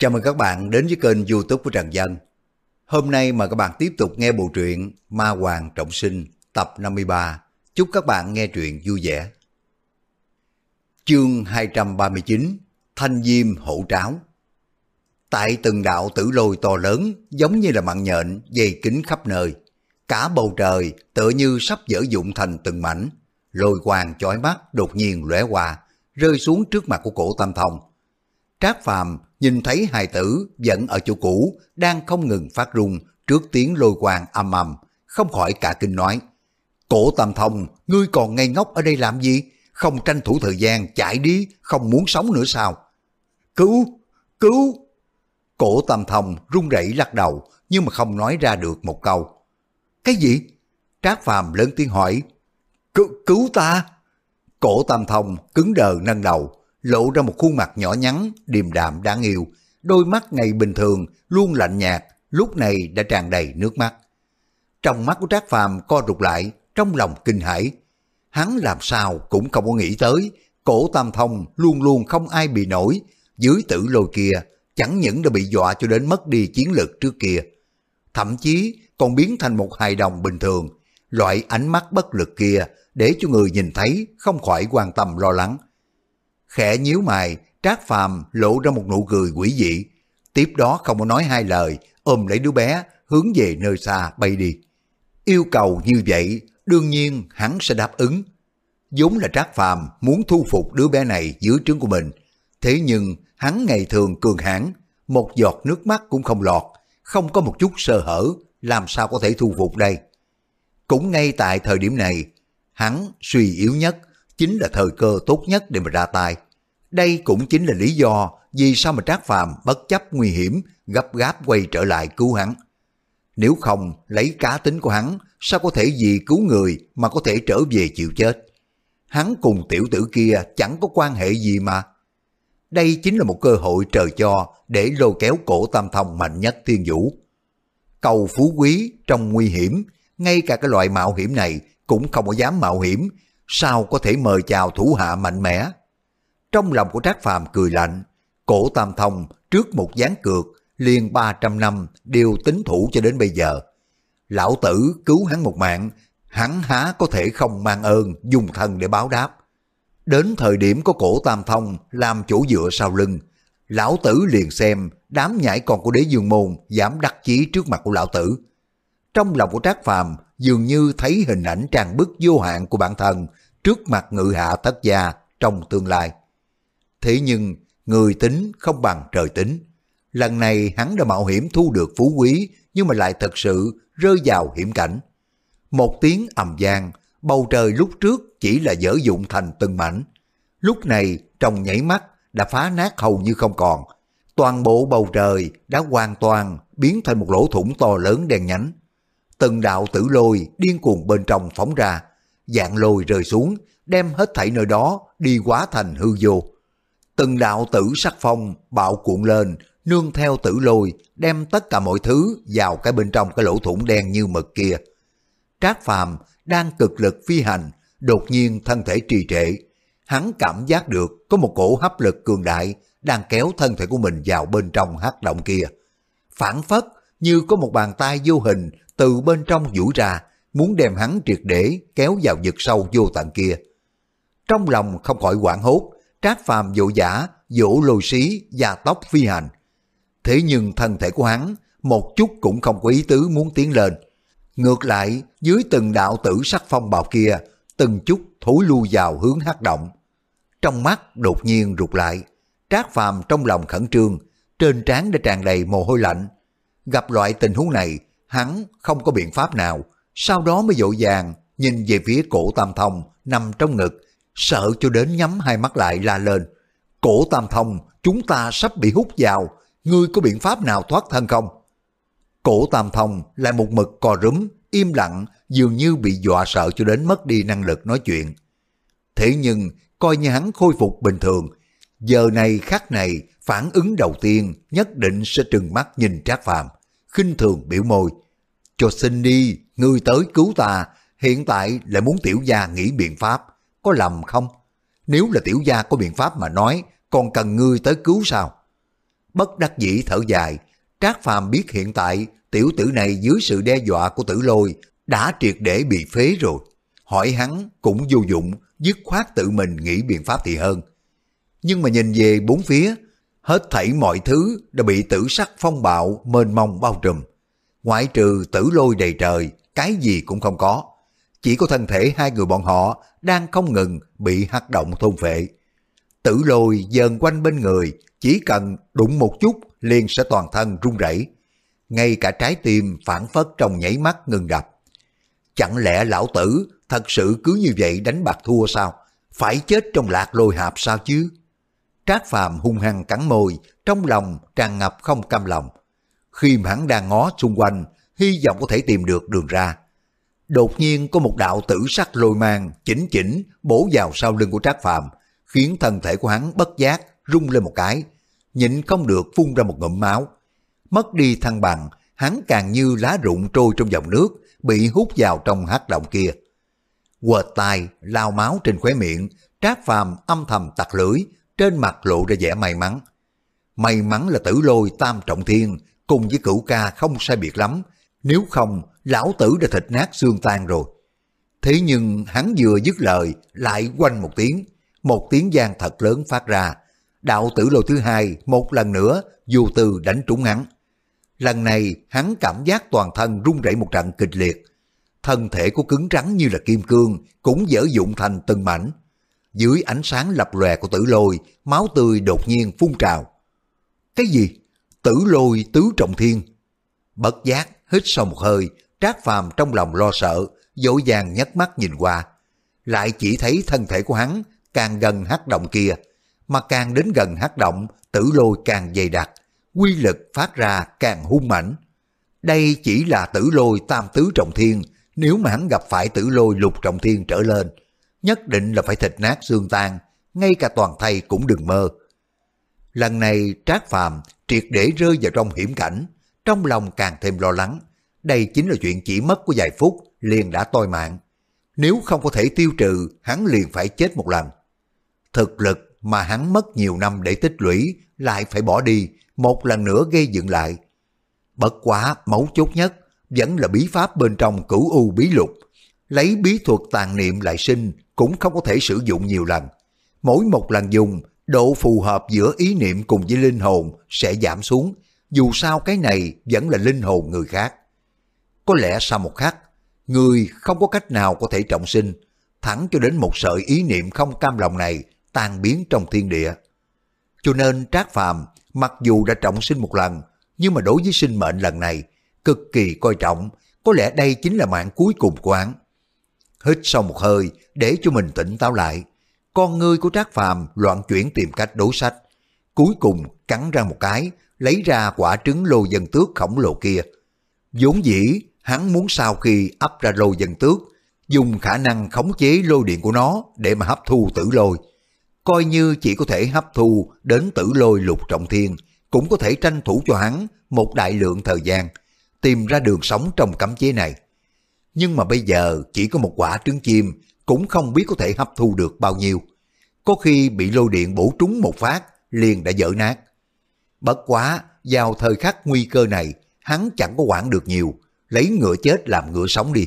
Chào mừng các bạn đến với kênh youtube của Trần Dân. Hôm nay mời các bạn tiếp tục nghe bộ truyện Ma Hoàng Trọng Sinh tập 53. Chúc các bạn nghe truyện vui vẻ. Chương 239 Thanh Diêm Hổ Tráo Tại từng đạo tử lôi to lớn giống như là mạng nhện dày kính khắp nơi. Cả bầu trời tựa như sắp dở dụng thành từng mảnh. Lôi quang chói mắt đột nhiên lóe qua, rơi xuống trước mặt của cổ Tam Thông. Trác Phàm nhìn thấy hài tử vẫn ở chỗ cũ đang không ngừng phát rung trước tiếng lôi quang âm ầm, không khỏi cả kinh nói. Cổ Tam Thông, ngươi còn ngây ngốc ở đây làm gì? Không tranh thủ thời gian chạy đi, không muốn sống nữa sao? Cứu! Cứu! Cổ Tam Thông run rẩy lắc đầu nhưng mà không nói ra được một câu. Cái gì? Trác Phàm lớn tiếng hỏi. Cứu, cứu ta! Cổ Tam Thông cứng đờ nâng đầu, lộ ra một khuôn mặt nhỏ nhắn, điềm đạm đáng yêu. Đôi mắt ngày bình thường luôn lạnh nhạt, lúc này đã tràn đầy nước mắt. Trong mắt của Trác Phàm co rụt lại, trong lòng kinh hãi. Hắn làm sao cũng không có nghĩ tới, cổ Tam Thông luôn luôn không ai bị nổi, dưới tử lôi kia chẳng những đã bị dọa cho đến mất đi chiến lược trước kia. Thậm chí còn biến thành một hài đồng bình thường, loại ánh mắt bất lực kia để cho người nhìn thấy không khỏi quan tâm lo lắng. Khẽ nhíu mày, Trác Phàm lộ ra một nụ cười quỷ dị. Tiếp đó không có nói hai lời, ôm lấy đứa bé, hướng về nơi xa bay đi. Yêu cầu như vậy, đương nhiên hắn sẽ đáp ứng. vốn là Trác Phàm muốn thu phục đứa bé này dưới trướng của mình. Thế nhưng hắn ngày thường cường hãn, một giọt nước mắt cũng không lọt, không có một chút sơ hở, làm sao có thể thu phục đây. Cũng ngay tại thời điểm này, hắn suy yếu nhất, chính là thời cơ tốt nhất để mà ra tay. Đây cũng chính là lý do vì sao mà Trác Phàm bất chấp nguy hiểm gấp gáp quay trở lại cứu hắn. Nếu không lấy cá tính của hắn, sao có thể vì cứu người mà có thể trở về chịu chết. Hắn cùng tiểu tử kia chẳng có quan hệ gì mà. Đây chính là một cơ hội trời cho để lôi kéo cổ tam thông mạnh nhất thiên vũ. Cầu phú quý trong nguy hiểm, ngay cả cái loại mạo hiểm này cũng không có dám mạo hiểm, sao có thể mời chào thủ hạ mạnh mẽ. Trong lòng của Trác Phàm cười lạnh, cổ tam thông trước một gián cược liền 300 năm đều tính thủ cho đến bây giờ. Lão tử cứu hắn một mạng, hắn há có thể không mang ơn dùng thân để báo đáp. Đến thời điểm có cổ tam thông làm chỗ dựa sau lưng, lão tử liền xem đám nhãi con của đế dương môn dám đắc chí trước mặt của lão tử. Trong lòng của Trác Phàm dường như thấy hình ảnh trang bức vô hạn của bản thân trước mặt ngự hạ thất gia trong tương lai. Thế nhưng, người tính không bằng trời tính. Lần này hắn đã mạo hiểm thu được phú quý, nhưng mà lại thật sự rơi vào hiểm cảnh. Một tiếng ầm vang, bầu trời lúc trước chỉ là dở dụng thành từng mảnh. Lúc này, trong nhảy mắt, đã phá nát hầu như không còn. Toàn bộ bầu trời đã hoàn toàn biến thành một lỗ thủng to lớn đen nhánh. Từng đạo tử lôi điên cuồng bên trong phóng ra, dạng lôi rơi xuống, đem hết thảy nơi đó đi quá thành hư vô. Từng đạo tử sắc phong bạo cuộn lên, nương theo tử lôi, đem tất cả mọi thứ vào cái bên trong cái lỗ thủng đen như mực kia. Trác Phàm đang cực lực phi hành, đột nhiên thân thể trì trệ. Hắn cảm giác được có một cổ hấp lực cường đại đang kéo thân thể của mình vào bên trong hắc động kia. Phản phất như có một bàn tay vô hình từ bên trong vũ ra, muốn đem hắn triệt để kéo vào vực sâu vô tận kia. Trong lòng không khỏi quảng hốt, trác phàm dỗ giả, dỗ lôi xí và tóc phi hành. Thế nhưng thân thể của hắn một chút cũng không có ý tứ muốn tiến lên. Ngược lại, dưới từng đạo tử sắc phong bào kia, từng chút thối lui vào hướng hát động. Trong mắt đột nhiên rụt lại, trác phàm trong lòng khẩn trương, trên trán đã tràn đầy mồ hôi lạnh. Gặp loại tình huống này, hắn không có biện pháp nào, sau đó mới dội vàng nhìn về phía cổ tam thông nằm trong ngực, sợ cho đến nhắm hai mắt lại la lên. Cổ tam thông, chúng ta sắp bị hút vào, ngươi có biện pháp nào thoát thân không? Cổ tam thông lại một mực cò rúm, im lặng, dường như bị dọa sợ cho đến mất đi năng lực nói chuyện. Thế nhưng, coi như hắn khôi phục bình thường, giờ này khắc này, phản ứng đầu tiên nhất định sẽ trừng mắt nhìn Trác Phàm khinh thường biểu môi. Cho xin đi, ngươi tới cứu ta, hiện tại lại muốn tiểu gia nghĩ biện pháp, có lầm không? Nếu là tiểu gia có biện pháp mà nói, còn cần ngươi tới cứu sao? bất đắc dĩ thở dài, Trác Phàm biết hiện tại tiểu tử này dưới sự đe dọa của tử lôi đã triệt để bị phế rồi. Hỏi hắn cũng vô dụng, dứt khoát tự mình nghĩ biện pháp thì hơn. Nhưng mà nhìn về bốn phía, hết thảy mọi thứ đã bị tử sắc phong bạo mênh mông bao trùm. Ngoại trừ tử lôi đầy trời, cái gì cũng không có. Chỉ có thân thể hai người bọn họ đang không ngừng bị hắc động thôn phệ. Tử lôi dần quanh bên người, chỉ cần đụng một chút liền sẽ toàn thân run rẩy. Ngay cả trái tim phản phất trong nhảy mắt ngừng đập. Chẳng lẽ lão tử thật sự cứ như vậy đánh bạc thua sao? Phải chết trong lạc lôi hạp sao chứ? Trác Phàm hung hăng cắn môi, trong lòng tràn ngập không cam lòng. Khi mà hắn đang ngó xung quanh, hy vọng có thể tìm được đường ra. Đột nhiên có một đạo tử sắc lôi mang, chỉnh chỉnh, bổ vào sau lưng của Trác Phàm khiến thân thể của hắn bất giác, rung lên một cái, nhịn không được phun ra một ngụm máu. Mất đi thăng bằng, hắn càng như lá rụng trôi trong dòng nước, bị hút vào trong hắc động kia. Quệt tai, lao máu trên khóe miệng, Trác Phàm âm thầm tặc lưỡi, trên mặt lộ ra vẻ may mắn. May mắn là tử lôi tam trọng thiên, cùng với cửu ca không sai biệt lắm, nếu không, lão tử đã thịt nát xương tan rồi. Thế nhưng hắn vừa dứt lời, lại quanh một tiếng, một tiếng gian thật lớn phát ra. Đạo tử lôi thứ hai một lần nữa dù từ đánh trúng hắn. Lần này hắn cảm giác toàn thân run rẩy một trận kịch liệt. Thân thể của cứng rắn như là kim cương cũng dở dụng thành từng mảnh. Dưới ánh sáng lập lòe của tử lôi, máu tươi đột nhiên phun trào. Cái gì? Tử lôi tứ trọng thiên. Bất giác, hít sâu một hơi, trác phàm trong lòng lo sợ, dội vàng nhấc mắt nhìn qua. Lại chỉ thấy thân thể của hắn càng gần hắc động kia, mà càng đến gần hắc động, tử lôi càng dày đặc, quy lực phát ra càng hung mãnh. Đây chỉ là tử lôi tam tứ trọng thiên, nếu mà hắn gặp phải tử lôi lục trọng thiên trở lên, nhất định là phải thịt nát xương tan, ngay cả toàn thay cũng đừng mơ. Lần này Trác Phàm triệt để rơi vào trong hiểm cảnh, trong lòng càng thêm lo lắng. Đây chính là chuyện chỉ mất của vài phút liền đã toi mạng. Nếu không có thể tiêu trừ, hắn liền phải chết một lần. Thực lực mà hắn mất nhiều năm để tích lũy lại phải bỏ đi, một lần nữa gây dựng lại. Bất quá mấu chốt nhất vẫn là bí pháp bên trong cửu u bí lục. Lấy bí thuật tàn niệm lại sinh cũng không có thể sử dụng nhiều lần. Mỗi một lần dùng, độ phù hợp giữa ý niệm cùng với linh hồn sẽ giảm xuống. Dù sao cái này vẫn là linh hồn người khác. Có lẽ sau một khắc, người không có cách nào có thể trọng sinh, thẳng cho đến một sợi ý niệm không cam lòng này tan biến trong thiên địa. Cho nên Trác Phàm mặc dù đã trọng sinh một lần, nhưng mà đối với sinh mệnh lần này, cực kỳ coi trọng, có lẽ đây chính là mạng cuối cùng của hắn. Hít sâu một hơi để cho mình tỉnh táo lại, con ngươi của Trác Phàm loạn chuyển tìm cách đối sách, cuối cùng cắn ra một cái, lấy ra quả trứng lô dân tước khổng lồ kia. vốn dĩ, hắn muốn sau khi ấp ra lô dân tước, dùng khả năng khống chế lôi điện của nó để mà hấp thu tử lôi, coi như chỉ có thể hấp thu đến tử lôi lục trọng thiên, cũng có thể tranh thủ cho hắn một đại lượng thời gian, tìm ra đường sống trong cấm chế này. Nhưng mà bây giờ chỉ có một quả trứng chim, cũng không biết có thể hấp thu được bao nhiêu. Có khi bị lôi điện bổ trúng một phát, liền đã dở nát. Bất quá, vào thời khắc nguy cơ này, hắn chẳng có quản được nhiều, lấy ngựa chết làm ngựa sống đi.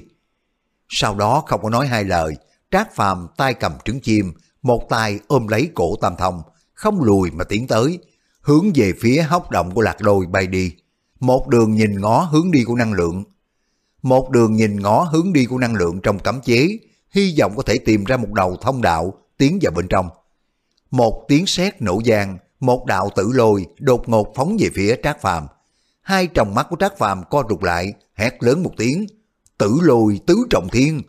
Sau đó không có nói hai lời, Trác Phàm tay cầm trứng chim, một tay ôm lấy cổ Tam Thông, không lùi mà tiến tới, hướng về phía hốc động của lạc Lôi bay đi. Một đường nhìn ngó hướng đi của năng lượng. Một đường nhìn ngó hướng đi của năng lượng trong cấm chế, hy vọng có thể tìm ra một đầu thông đạo tiến vào bên trong. Một tiếng sét nổ giang, một đạo tử lôi đột ngột phóng về phía Trác Phàm. Hai tròng mắt của Trác Phàm co rụt lại, hét lớn một tiếng, tử lôi tứ trọng thiên.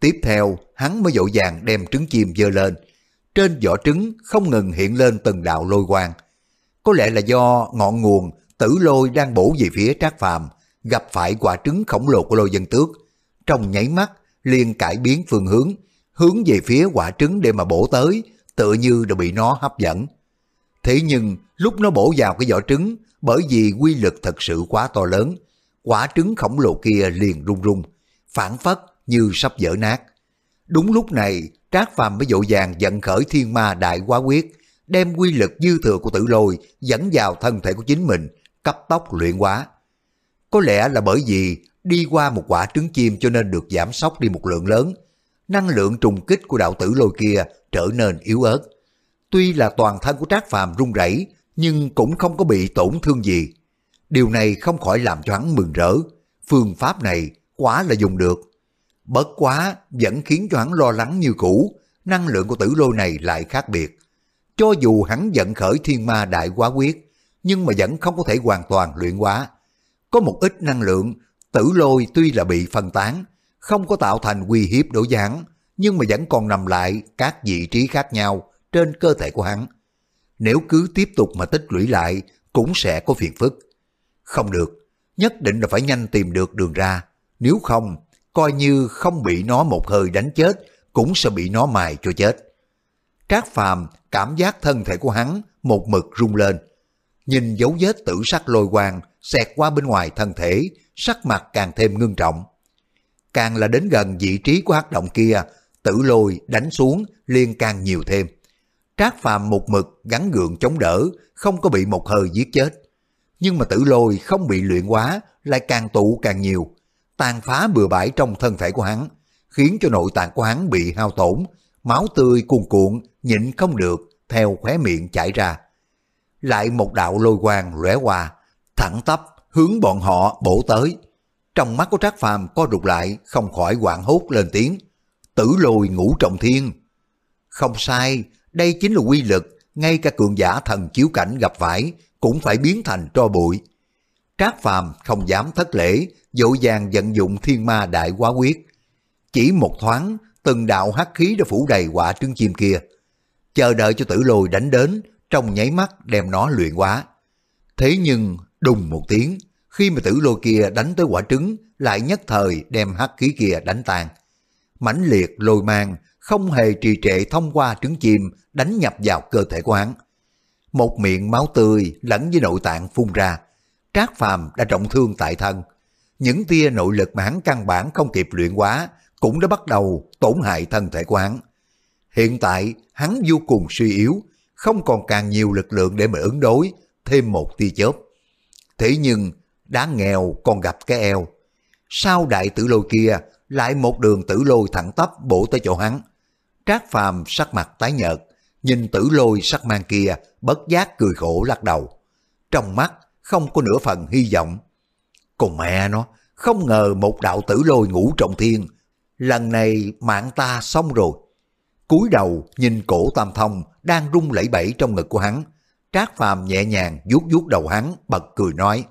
Tiếp theo, hắn mới dội vàng đem trứng chim dơ lên. Trên vỏ trứng không ngừng hiện lên từng đạo lôi quang. Có lẽ là do ngọn nguồn tử lôi đang bổ về phía Trác Phàm gặp phải quả trứng khổng lồ của lôi dân tước. Trong nháy mắt, liền cải biến phương hướng, hướng về phía quả trứng để mà bổ tới, tựa như đã bị nó hấp dẫn. Thế nhưng, lúc nó bổ vào cái vỏ trứng, bởi vì quy lực thật sự quá to lớn, quả trứng khổng lồ kia liền rung rung, phản phất như sắp vỡ nát. Đúng lúc này, Trác Phàm mới dội vàng giận khởi thiên ma đại quá quyết, đem quy lực dư thừa của tử lôi dẫn vào thân thể của chính mình, cấp tốc luyện hóa. Có lẽ là bởi vì đi qua một quả trứng chim cho nên được giảm sóc đi một lượng lớn. Năng lượng trùng kích của đạo tử lôi kia trở nên yếu ớt. Tuy là toàn thân của Trác Phàm run rẩy, nhưng cũng không có bị tổn thương gì. Điều này không khỏi làm cho hắn mừng rỡ. Phương pháp này quá là dùng được. Bất quá vẫn khiến cho hắn lo lắng như cũ, năng lượng của tử lôi này lại khác biệt. Cho dù hắn giận khởi thiên ma đại quá quyết, nhưng mà vẫn không có thể hoàn toàn luyện hóa. Có một ít năng lượng, tử lôi tuy là bị phân tán, không có tạo thành uy hiếp đối với hắn, nhưng mà vẫn còn nằm lại các vị trí khác nhau trên cơ thể của hắn. Nếu cứ tiếp tục mà tích lũy lại, cũng sẽ có phiền phức. Không được, nhất định là phải nhanh tìm được đường ra, nếu không, coi như không bị nó một hơi đánh chết, cũng sẽ bị nó mài cho chết. Trác Phàm cảm giác thân thể của hắn một mực rung lên. Nhìn dấu vết tử sắc lôi quang xẹt qua bên ngoài thân thể, sắc mặt càng thêm ngưng trọng. Càng là đến gần vị trí của hắc động kia, tử lôi đánh xuống liên càng nhiều thêm. Trác Phàm một mực gắn gượng chống đỡ, không có bị một hơi giết chết. Nhưng mà tử lôi không bị luyện quá, lại càng tụ càng nhiều, tàn phá bừa bãi trong thân thể của hắn, khiến cho nội tạng của hắn bị hao tổn, máu tươi cuồn cuộn, nhịn không được, theo khóe miệng chảy ra. Lại một đạo lôi quang lóe qua, thẳng tắp hướng bọn họ bổ tới. Trong mắt của Trác Phàm co rụt lại, không khỏi hoảng hốt lên tiếng. Tử lôi ngũ trọng thiên. Không sai, đây chính là quy lực, ngay cả cường giả thần chiếu cảnh gặp phải cũng phải biến thành tro bụi. Trác Phàm không dám thất lễ, dội vàng vận dụng thiên ma đại quá quyết. Chỉ một thoáng, từng đạo hắc khí đã phủ đầy quả trứng chim kia. Chờ đợi cho tử lôi đánh đến, trong nháy mắt đem nó luyện hóa. Thế nhưng, đùng một tiếng, khi mà tử lôi kia đánh tới quả trứng, lại nhất thời đem hắc khí kia đánh tan. mãnh liệt lôi mang, không hề trì trệ thông qua trứng chim, đánh nhập vào cơ thể của hắn. Một miệng máu tươi lẫn với nội tạng phun ra, Trác Phàm đã trọng thương tại thân. Những tia nội lực mà hắn căn bản không kịp luyện quá cũng đã bắt đầu tổn hại thân thể của hắn. Hiện tại hắn vô cùng suy yếu, không còn càng nhiều lực lượng để mà ứng đối, thêm một tia chớp. Thế nhưng, đáng nghèo còn gặp cái eo. Sau đại tử lôi kia, lại một đường tử lôi thẳng tắp bổ tới chỗ hắn. Trác phàm sắc mặt tái nhợt, nhìn tử lôi sắc mang kia, bất giác cười khổ lắc đầu. Trong mắt không có nửa phần hy vọng. Còn mẹ nó, không ngờ một đạo tử lôi ngủ trọng thiên, lần này mạng ta xong rồi. cúi đầu nhìn cổ tam thông đang rung lẩy bẩy trong ngực của hắn. Trác phàm nhẹ nhàng vuốt vuốt đầu hắn, bật cười nói.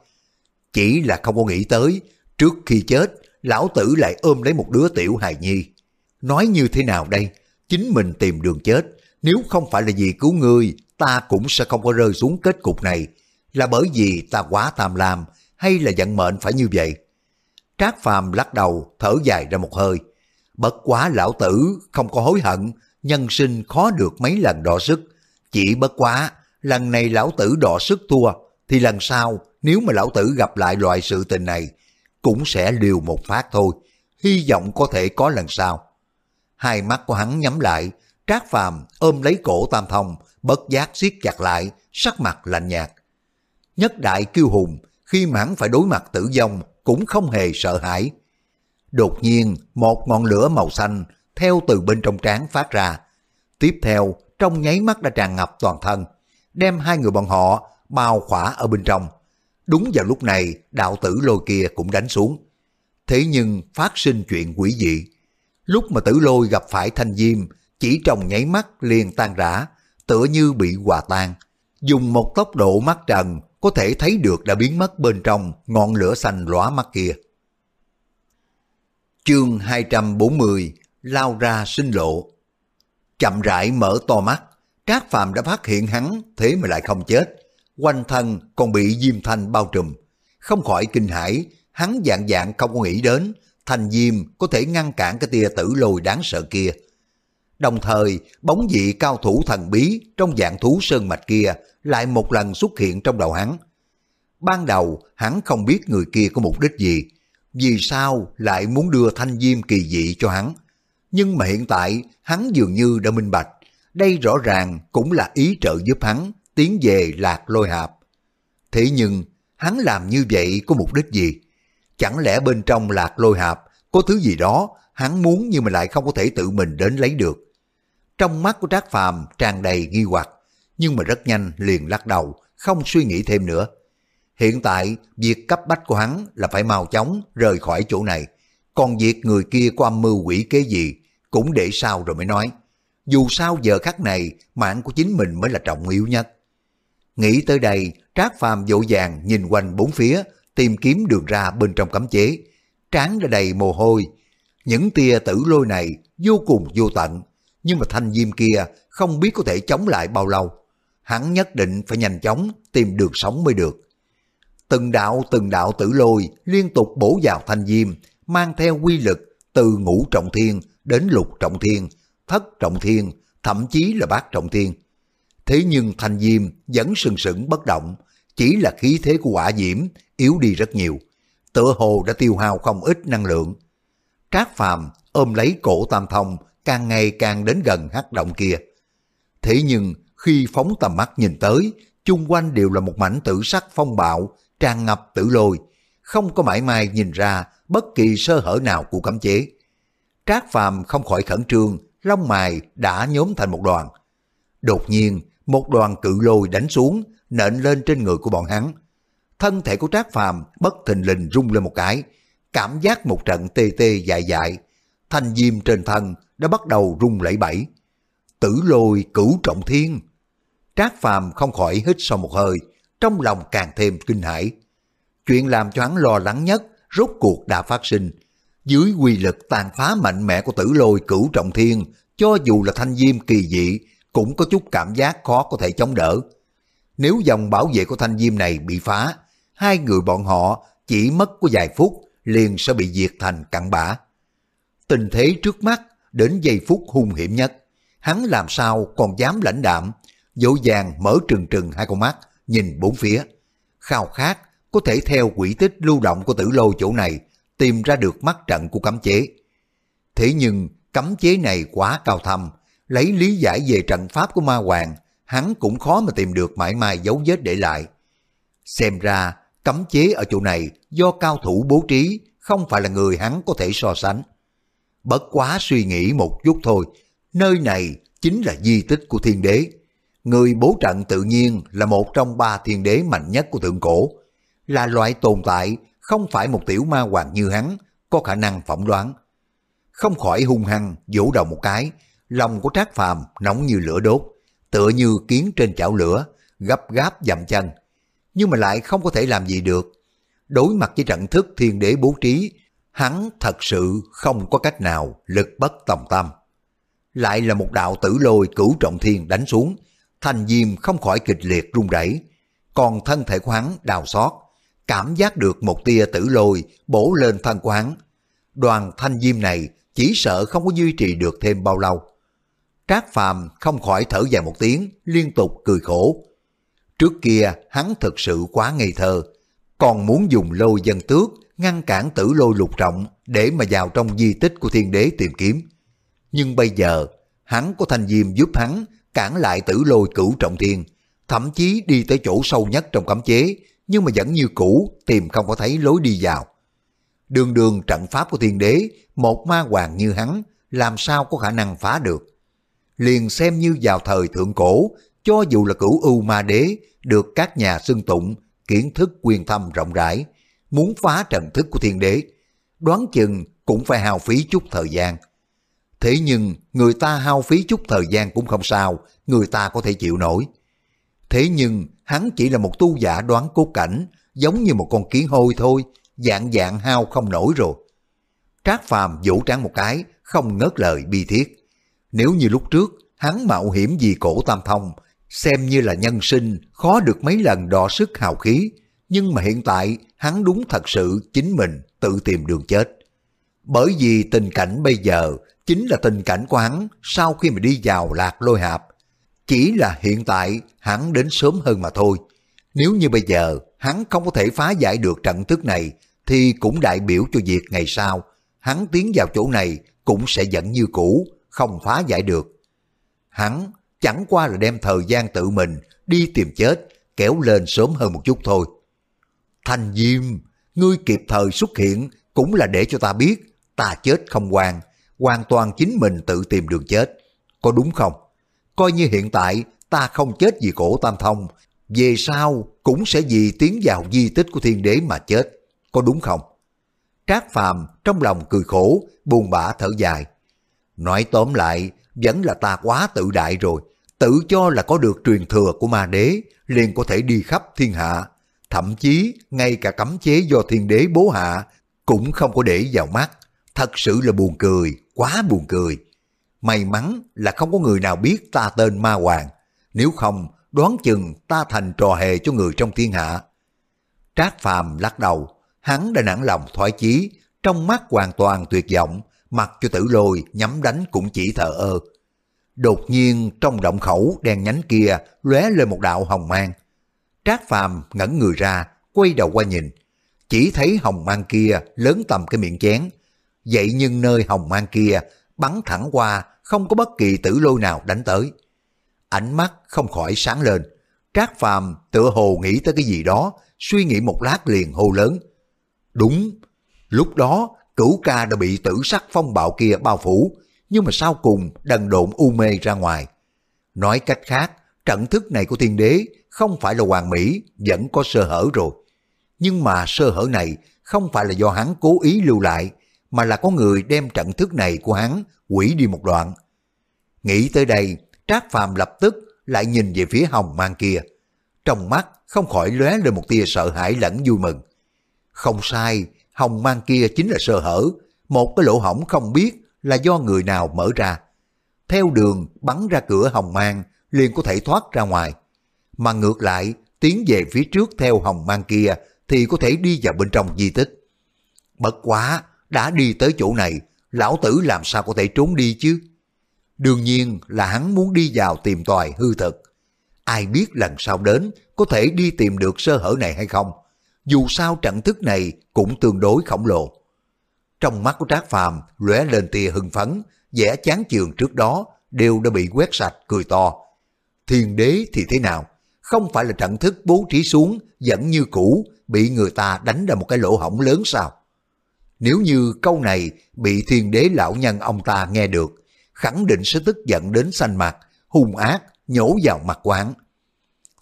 Chỉ là không có nghĩ tới, trước khi chết, lão tử lại ôm lấy một đứa tiểu hài nhi. Nói như thế nào đây? Chính mình tìm đường chết, nếu không phải là vì cứu ngươi, ta cũng sẽ không có rơi xuống kết cục này. Là bởi vì ta quá tham lam, hay là vận mệnh phải như vậy? Trác Phàm lắc đầu, thở dài ra một hơi. Bất quá lão tử không có hối hận, nhân sinh khó được mấy lần đỏ sức. Chỉ bất quá, lần này lão tử đọ sức thua, thì lần sau nếu mà lão tử gặp lại loại sự tình này, cũng sẽ liều một phát thôi. Hy vọng có thể có lần sau. Hai mắt của hắn nhắm lại, Trác Phàm ôm lấy cổ Tam Thông, bất giác siết chặt lại, sắc mặt lạnh nhạt. Nhất đại kiêu hùng, khi mãn phải đối mặt tử vong cũng không hề sợ hãi. Đột nhiên, một ngọn lửa màu xanh theo từ bên trong trán phát ra. Tiếp theo, trong nháy mắt đã tràn ngập toàn thân, đem hai người bọn họ bao khỏa ở bên trong. Đúng vào lúc này, đạo tử lôi kia cũng đánh xuống. Thế nhưng phát sinh chuyện quỷ dị. Lúc mà tử lôi gặp phải thanh diêm, chỉ trong nháy mắt liền tan rã, tựa như bị hòa tan. Dùng một tốc độ mắt trần có thể thấy được đã biến mất bên trong ngọn lửa xanh lóa mắt kia. Chương 240 Lao ra sinh lộ Chậm rãi mở to mắt, Trác Phàm đã phát hiện hắn thế mà lại không chết. Quanh thân còn bị diêm thanh bao trùm. Không khỏi kinh hãi, hắn dạng dạng không có nghĩ đến thành diêm có thể ngăn cản cái tia tử lôi đáng sợ kia. Đồng thời, bóng dị cao thủ thần bí trong dạng thú sơn mạch kia lại một lần xuất hiện trong đầu hắn. Ban đầu, hắn không biết người kia có mục đích gì, vì sao lại muốn đưa thanh diêm kỳ dị cho hắn. Nhưng mà hiện tại, hắn dường như đã minh bạch, đây rõ ràng cũng là ý trợ giúp hắn tiến về lạc lôi hạp. Thế nhưng, hắn làm như vậy có mục đích gì? Chẳng lẽ bên trong lạc lôi hạp có thứ gì đó hắn muốn nhưng mà lại không có thể tự mình đến lấy được. Trong mắt của Trác Phàm tràn đầy nghi hoặc, nhưng mà rất nhanh liền lắc đầu, không suy nghĩ thêm nữa. Hiện tại, việc cấp bách của hắn là phải mau chóng rời khỏi chỗ này. Còn việc người kia có âm mưu quỷ kế gì, cũng để sau rồi mới nói. Dù sao giờ khắc này, mạng của chính mình mới là trọng yếu nhất. Nghĩ tới đây, Trác Phàm dỗ dàng nhìn quanh bốn phía, tìm kiếm đường ra bên trong cấm chế. Trán đã đầy mồ hôi. Những tia tử lôi này vô cùng vô tận, nhưng mà thanh diêm kia không biết có thể chống lại bao lâu. Hắn nhất định phải nhanh chóng tìm đường sống mới được. Từng đạo từng đạo tử lôi liên tục bổ vào thanh diêm, mang theo quy lực từ ngũ trọng thiên đến lục trọng thiên, thất trọng thiên, thậm chí là bát trọng thiên. Thế nhưng thanh diêm vẫn sừng sững bất động, chỉ là khí thế của quả diễm yếu đi rất nhiều. Tựa hồ đã tiêu hao không ít năng lượng. Trác phàm ôm lấy cổ tam thông càng ngày càng đến gần hắc động kia. Thế nhưng khi phóng tầm mắt nhìn tới, chung quanh đều là một mảnh tử sắc phong bạo, tràn ngập tử lôi, không có mãi mai nhìn ra bất kỳ sơ hở nào của cấm chế. Trác Phàm không khỏi khẩn trương, lông mài đã nhóm thành một đoàn. Đột nhiên, một đoàn cự lôi đánh xuống, nện lên trên người của bọn hắn. Thân thể của Trác Phàm bất thình lình rung lên một cái, cảm giác một trận tê tê dại dại. Thanh diêm trên thân đã bắt đầu rung lẩy bẩy. Tử lôi cửu trọng thiên. Trác Phàm không khỏi hít sâu một hơi, trong lòng càng thêm kinh hãi. Chuyện làm cho hắn lo lắng nhất rốt cuộc đã phát sinh. Dưới quy lực tàn phá mạnh mẽ của tử lôi cửu trọng thiên, cho dù là thanh diêm kỳ dị, cũng có chút cảm giác khó có thể chống đỡ. Nếu dòng bảo vệ của thanh diêm này bị phá, hai người bọn họ chỉ mất có vài phút liền sẽ bị diệt thành cặn bã. Tình thế trước mắt đến giây phút hung hiểm nhất, hắn làm sao còn dám lãnh đạm, dỗ dàng mở trừng trừng hai con mắt, nhìn bốn phía. Khao khát có thể theo quỹ tích lưu động của tử lô chỗ này tìm ra được mắt trận của cấm chế. Thế nhưng cấm chế này quá cao thâm, lấy lý giải về trận pháp của ma hoàng, hắn cũng khó mà tìm được mãi mai dấu vết để lại. Xem ra cấm chế ở chỗ này do cao thủ bố trí, không phải là người hắn có thể so sánh. Bất quá suy nghĩ một chút thôi, nơi này chính là di tích của thiên đế. Người bố trận tự nhiên là một trong ba thiên đế mạnh nhất của thượng cổ, là loại tồn tại không phải một tiểu ma hoàng như hắn có khả năng phỏng đoán. Không khỏi hung hăng vỗ đầu một cái, lòng của Trác Phàm nóng như lửa đốt, tựa như kiến trên chảo lửa, gấp gáp dậm chân, nhưng mà lại không có thể làm gì được. Đối mặt với trận thức thiên đế bố trí, hắn thật sự không có cách nào lực bất tòng tâm. Lại là một đạo tử lôi cửu trọng thiên đánh xuống, thành diêm không khỏi kịch liệt run rẩy, còn thân thể của hắn đào xót, cảm giác được một tia tử lôi bổ lên thân quán. Đoàn thanh diêm này chỉ sợ không có duy trì được thêm bao lâu. Trác Phàm không khỏi thở dài một tiếng, liên tục cười khổ. Trước kia hắn thực sự quá ngây thơ, còn muốn dùng lôi dân tước ngăn cản tử lôi lục trọng để mà vào trong di tích của thiên đế tìm kiếm. Nhưng bây giờ, hắn có thanh diêm giúp hắn cản lại tử lôi cửu trọng thiên, thậm chí đi tới chỗ sâu nhất trong cấm chế, nhưng mà vẫn như cũ tìm không có thấy lối đi vào. Đường đường trận pháp của thiên đế, một ma hoàng như hắn, làm sao có khả năng phá được. Liền xem như vào thời thượng cổ, cho dù là cửu ưu ma đế, được các nhà xưng tụng, kiến thức quyền thâm rộng rãi, muốn phá trận thức của thiên đế, đoán chừng cũng phải hao phí chút thời gian. Thế nhưng người ta hao phí chút thời gian cũng không sao, người ta có thể chịu nổi. Thế nhưng hắn chỉ là một tu giả đoán cố cảnh, giống như một con kiến hôi thôi, dạng dạng hao không nổi rồi. Trác Phàm vỗ trán một cái, không ngớt lời bi thiết. Nếu như lúc trước, hắn mạo hiểm vì cổ tam thông, xem như là nhân sinh, khó được mấy lần đọ sức hào khí, nhưng mà hiện tại hắn đúng thật sự chính mình tự tìm đường chết. Bởi vì tình cảnh bây giờ chính là tình cảnh của hắn sau khi mà đi vào lạc lôi hạp. Chỉ là hiện tại hắn đến sớm hơn mà thôi. Nếu như bây giờ hắn không có thể phá giải được trận thức này thì cũng đại biểu cho việc ngày sau hắn tiến vào chỗ này cũng sẽ vẫn như cũ, không phá giải được. Hắn chẳng qua là đem thời gian tự mình đi tìm chết, kéo lên sớm hơn một chút thôi. Thanh Diêm, ngươi kịp thời xuất hiện cũng là để cho ta biết ta chết không quan, hoàn toàn chính mình tự tìm đường chết. Có đúng không? Coi như hiện tại ta không chết vì cổ tam thông, về sau cũng sẽ vì tiến vào di tích của thiên đế mà chết. Có đúng không? Trác Phàm trong lòng cười khổ, buồn bã thở dài. Nói tóm lại, vẫn là ta quá tự đại rồi, tự cho là có được truyền thừa của ma đế, liền có thể đi khắp thiên hạ. Thậm chí, ngay cả cấm chế do thiên đế bố hạ, cũng không có để vào mắt. Thật sự là buồn cười, quá buồn cười. May mắn là không có người nào biết ta tên Ma Hoàng. Nếu không, đoán chừng ta thành trò hề cho người trong thiên hạ. Trác Phàm lắc đầu, hắn đã nản lòng thoái chí, trong mắt hoàn toàn tuyệt vọng, mặc cho tử lôi nhắm đánh cũng chỉ thờ ơ. Đột nhiên trong động khẩu đen nhánh kia lóe lên một đạo hồng mang. Trác Phàm ngẩn người ra, quay đầu qua nhìn, chỉ thấy hồng mang kia lớn tầm cái miệng chén. Vậy nhưng nơi hồng mang kia bắn thẳng qua không có bất kỳ tử lôi nào đánh tới. Ánh mắt không khỏi sáng lên, Trác Phàm tựa hồ nghĩ tới cái gì đó, suy nghĩ một lát liền hô lớn. Đúng, lúc đó cửu ca đã bị tử sắc phong bạo kia bao phủ, nhưng mà sau cùng đần độn u mê ra ngoài. Nói cách khác, trận thức này của thiên đế không phải là hoàng mỹ, vẫn có sơ hở rồi. Nhưng mà sơ hở này không phải là do hắn cố ý lưu lại, mà là có người đem trận thức này của hắn quỷ đi một đoạn. Nghĩ tới đây, Trác Phàm lập tức lại nhìn về phía hồng mang kia. Trong mắt không khỏi lóe lên một tia sợ hãi lẫn vui mừng. Không sai, hồng mang kia chính là sơ hở, một cái lỗ hổng không biết là do người nào mở ra. Theo đường bắn ra cửa hồng mang liền có thể thoát ra ngoài. Mà ngược lại, tiến về phía trước theo hồng mang kia thì có thể đi vào bên trong di tích. Bất quá, đã đi tới chỗ này, lão tử làm sao có thể trốn đi chứ? Đương nhiên là hắn muốn đi vào tìm tòi hư thực. Ai biết lần sau đến có thể đi tìm được sơ hở này hay không? Dù sao trận thức này cũng tương đối khổng lồ. Trong mắt của Trác Phàm lóe lên tia hưng phấn, vẻ chán chường trước đó đều đã bị quét sạch cười to. Thiên đế thì thế nào? Không phải là trận thức bố trí xuống vẫn như cũ bị người ta đánh ra một cái lỗ hổng lớn sao? Nếu như câu này bị thiên đế lão nhân ông ta nghe được, khẳng định sẽ tức giận đến xanh mặt, hung ác, nhổ vào mặt quán.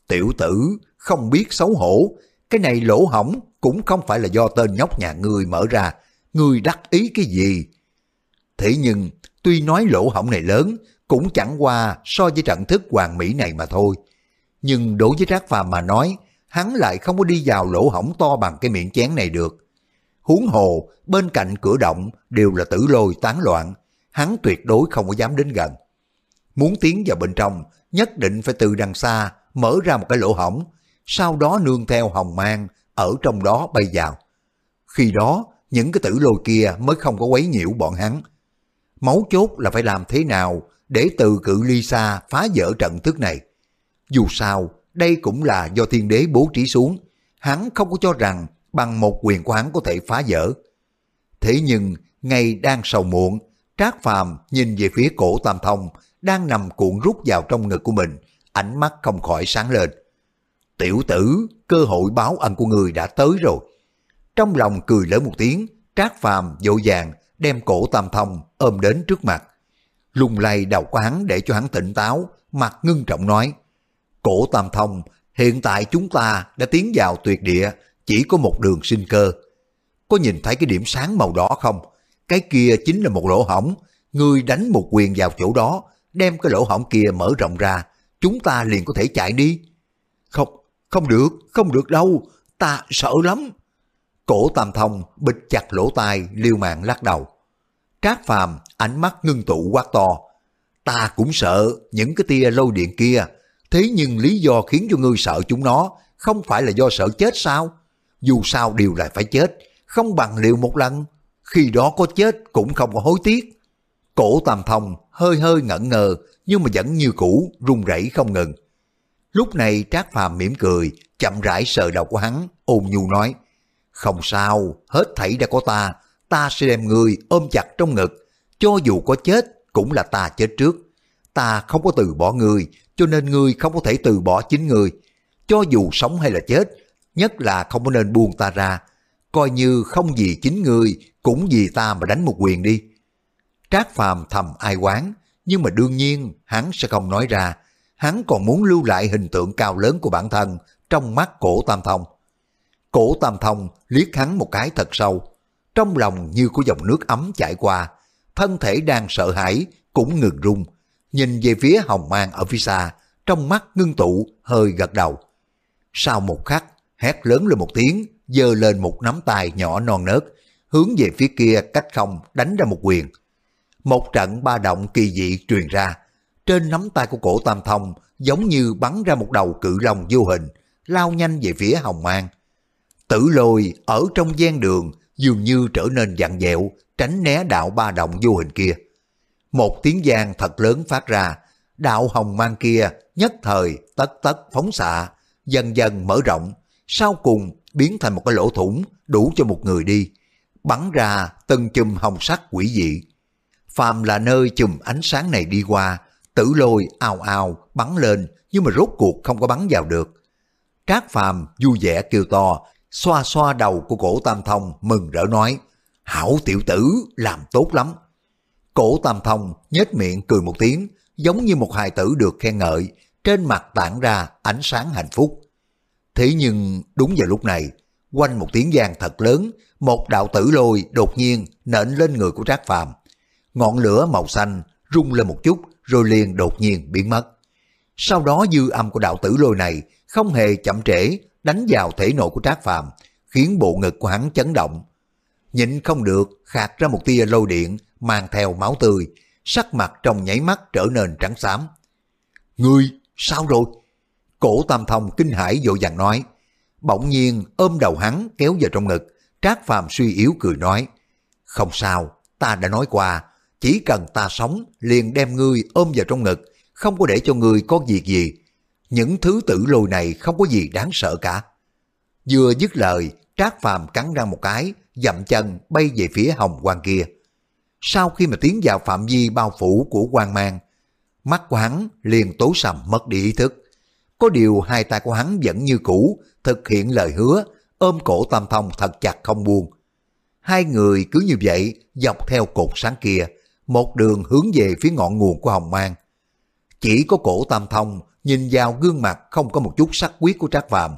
Tiểu tử, không biết xấu hổ, cái này lỗ hỏng cũng không phải là do tên nhóc nhà ngươi mở ra, ngươi đắc ý cái gì. Thế nhưng, tuy nói lỗ hỏng này lớn, cũng chẳng qua so với trận thức hoàng mỹ này mà thôi. Nhưng đối với Trác Phàm mà nói, hắn lại không có đi vào lỗ hỏng to bằng cái miệng chén này được. Huống hồ, bên cạnh cửa động đều là tử lôi tán loạn, hắn tuyệt đối không có dám đến gần. Muốn tiến vào bên trong, nhất định phải từ đằng xa mở ra một cái lỗ hổng, sau đó nương theo hồng mang ở trong đó bay vào. Khi đó, những cái tử lôi kia mới không có quấy nhiễu bọn hắn. Máu chốt là phải làm thế nào để từ cự ly xa phá vỡ trận thức này. Dù sao, đây cũng là do thiên đế bố trí xuống, hắn không có cho rằng bằng một quyền của hắn có thể phá vỡ. Thế nhưng, ngày đang sầu muộn, Trác Phàm nhìn về phía cổ Tam Thông đang nằm cuộn rút vào trong ngực của mình, ánh mắt không khỏi sáng lên. Tiểu tử, cơ hội báo ân của người đã tới rồi. Trong lòng cười lớn một tiếng, Trác Phàm dội vàng đem cổ Tam Thông ôm đến trước mặt. lùng lay đầu của hắn để cho hắn tỉnh táo, mặt ngưng trọng nói. Cổ Tam Thông, hiện tại chúng ta đã tiến vào tuyệt địa, chỉ có một đường sinh cơ. Có nhìn thấy cái điểm sáng màu đỏ không? Cái kia chính là một lỗ hỏng, ngươi đánh một quyền vào chỗ đó, đem cái lỗ hỏng kia mở rộng ra, chúng ta liền có thể chạy đi. Không, không được, không được đâu, ta sợ lắm. Cổ Tam Thông bịch chặt lỗ tai, liêu mạng lắc đầu. Trác Phàm ánh mắt ngưng tụ quát to. Ta cũng sợ những cái tia lôi điện kia, thế nhưng lý do khiến cho ngươi sợ chúng nó không phải là do sợ chết sao? Dù sao đều lại phải chết, không bằng liều một lần khi đó có chết cũng không có hối tiếc. Cổ Tam Thông hơi hơi ngẩn ngơ nhưng mà vẫn như cũ run rẩy không ngừng. Lúc này Trác Phàm mỉm cười, chậm rãi sờ đầu của hắn, ôn nhu nói, không sao, hết thảy đã có ta, ta sẽ đem người ôm chặt trong ngực, cho dù có chết cũng là ta chết trước. ta không có từ bỏ người cho nên người không có thể từ bỏ chính người Cho dù sống hay là chết, nhất là không có nên buông ta ra. Coi như không vì chính ngươi, cũng vì ta mà đánh một quyền đi. Trác Phàm thầm ai quán, nhưng mà đương nhiên hắn sẽ không nói ra. Hắn còn muốn lưu lại hình tượng cao lớn của bản thân trong mắt cổ Tam Thông. Cổ Tam Thông liếc hắn một cái thật sâu, trong lòng như có dòng nước ấm chảy qua, thân thể đang sợ hãi cũng ngừng rung, nhìn về phía hồng mang ở phía xa, trong mắt ngưng tụ hơi gật đầu. Sau một khắc, hét lớn lên một tiếng, giơ lên một nắm tay nhỏ non nớt, hướng về phía kia cách không đánh ra một quyền. Một trận ba động kỳ dị truyền ra, trên nắm tay của cổ Tam Thông giống như bắn ra một đầu cự long vô hình, lao nhanh về phía hồng mang. Tử lôi ở trong gian đường dường như trở nên dặn dẹo, tránh né đạo ba động vô hình kia. Một tiếng giang thật lớn phát ra, đạo hồng mang kia nhất thời tất tất phóng xạ, dần dần mở rộng, sau cùng biến thành một cái lỗ thủng đủ cho một người đi, bắn ra từng chùm hồng sắc quỷ dị. Phàm là nơi chùm ánh sáng này đi qua, tử lôi ào ào bắn lên nhưng mà rốt cuộc không có bắn vào được. Trác Phàm vui vẻ kêu to, xoa xoa đầu của cổ Tam Thông mừng rỡ nói, hảo tiểu tử, làm tốt lắm. Cổ Tam Thông nhếch miệng cười một tiếng, giống như một hài tử được khen ngợi, trên mặt tản ra ánh sáng hạnh phúc. Thế nhưng đúng vào lúc này, quanh một tiếng giang thật lớn, một đạo tử lôi đột nhiên nện lên người của Trác Phàm. Ngọn lửa màu xanh rung lên một chút rồi liền đột nhiên biến mất. Sau đó dư âm của đạo tử lôi này không hề chậm trễ đánh vào thể nội của Trác Phàm, khiến bộ ngực của hắn chấn động. Nhịn không được, khạc ra một tia lôi điện mang theo máu tươi, sắc mặt trong nháy mắt trở nên trắng xám. Ngươi, sao rồi? Cổ Tam Thông kinh hãi vội vàng nói. Bỗng nhiên ôm đầu hắn kéo vào trong ngực, Trác Phàm suy yếu cười nói. Không sao, ta đã nói qua, chỉ cần ta sống liền đem ngươi ôm vào trong ngực, không có để cho ngươi có việc gì. Những thứ tử lôi này không có gì đáng sợ cả. Vừa dứt lời, Trác Phàm cắn răng một cái, dậm chân bay về phía hồng quan kia. Sau khi mà tiến vào phạm vi bao phủ của quan mang, mắt của hắn liền tối sầm mất đi ý thức. Có điều hai tay của hắn vẫn như cũ, thực hiện lời hứa, ôm cổ Tam Thông thật chặt không buông. Hai người cứ như vậy dọc theo cột sáng kia, một đường hướng về phía ngọn nguồn của hồng mang. Chỉ có cổ Tam Thông nhìn vào gương mặt không có một chút sắc quyết của Trác Phàm,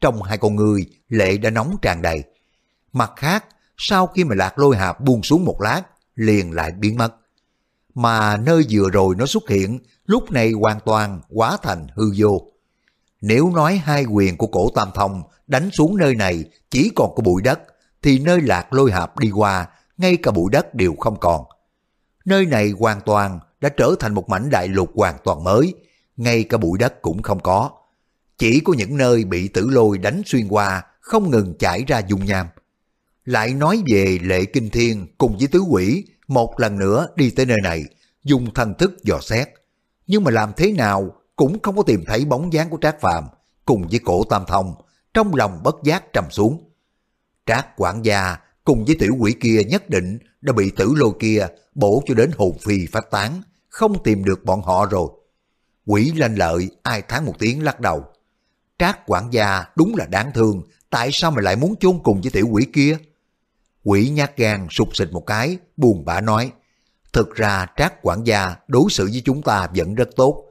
trong hai con người lệ đã nóng tràn đầy. Mặt khác, sau khi mà lạc lôi hạp buông xuống một lát, liền lại biến mất. Mà nơi vừa rồi nó xuất hiện, lúc này hoàn toàn quá thành hư vô. Nếu nói hai quyền của cổ Tam Thông đánh xuống nơi này chỉ còn có bụi đất, thì nơi lạc lôi hạp đi qua, ngay cả bụi đất đều không còn. Nơi này hoàn toàn đã trở thành một mảnh đại lục hoàn toàn mới, ngay cả bụi đất cũng không có. Chỉ có những nơi bị tử lôi đánh xuyên qua, không ngừng chảy ra dung nham. Lại nói về lệ kinh thiên cùng với tứ quỷ, một lần nữa đi tới nơi này, dùng thần thức dò xét. Nhưng mà làm thế nào cũng không có tìm thấy bóng dáng của Trác Phàm cùng với cổ Tam Thông, trong lòng bất giác trầm xuống. Trác quản gia cùng với tiểu quỷ kia nhất định đã bị tử lôi kia bổ cho đến hồn phi phát tán, không tìm được bọn họ rồi. Quỷ lanh lợi ai tháng một tiếng lắc đầu. Trác quản gia đúng là đáng thương, tại sao mà lại muốn chôn cùng với tiểu quỷ kia? Quỷ nhát gan sụp xịt một cái, buồn bã nói. Thực ra trác quản gia đối xử với chúng ta vẫn rất tốt.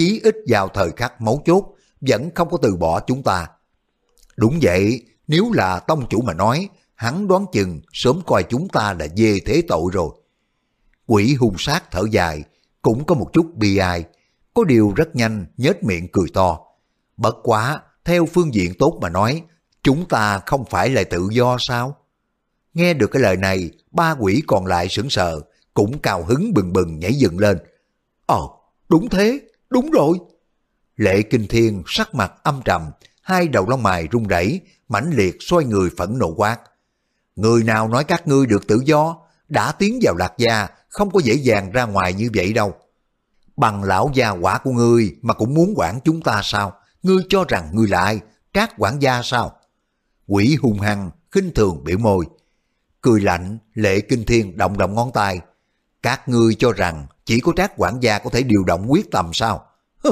Chí ít vào thời khắc mấu chốt, vẫn không có từ bỏ chúng ta. Đúng vậy, nếu là tông chủ mà nói, hắn đoán chừng sớm coi chúng ta là dê thế tội rồi. Quỷ hung sát thở dài, cũng có một chút bi ai, có điều rất nhanh nhếch miệng cười to. Bất quá, theo phương diện tốt mà nói, chúng ta không phải là tự do sao? Nghe được cái lời này, ba quỷ còn lại sững sờ, cũng cao hứng bừng bừng nhảy dựng lên. Ồ, đúng thế, đúng rồi. Lệ Kinh Thiên sắc mặt âm trầm, hai đầu lông mày run rẩy, mãnh liệt xoay người phẫn nộ quát. Người nào nói các ngươi được tự do, đã tiến vào lạc gia, không có dễ dàng ra ngoài như vậy đâu. Bằng lão gia quả của ngươi mà cũng muốn quản chúng ta sao? Ngươi cho rằng ngươi lại, các Trác quản gia sao? Quỷ hung hăng, khinh thường biểu môi. Cười lạnh, lệ kinh thiên động động ngón tay. Các ngươi cho rằng chỉ có trác quản gia có thể điều động quyết tâm sao? Hừ,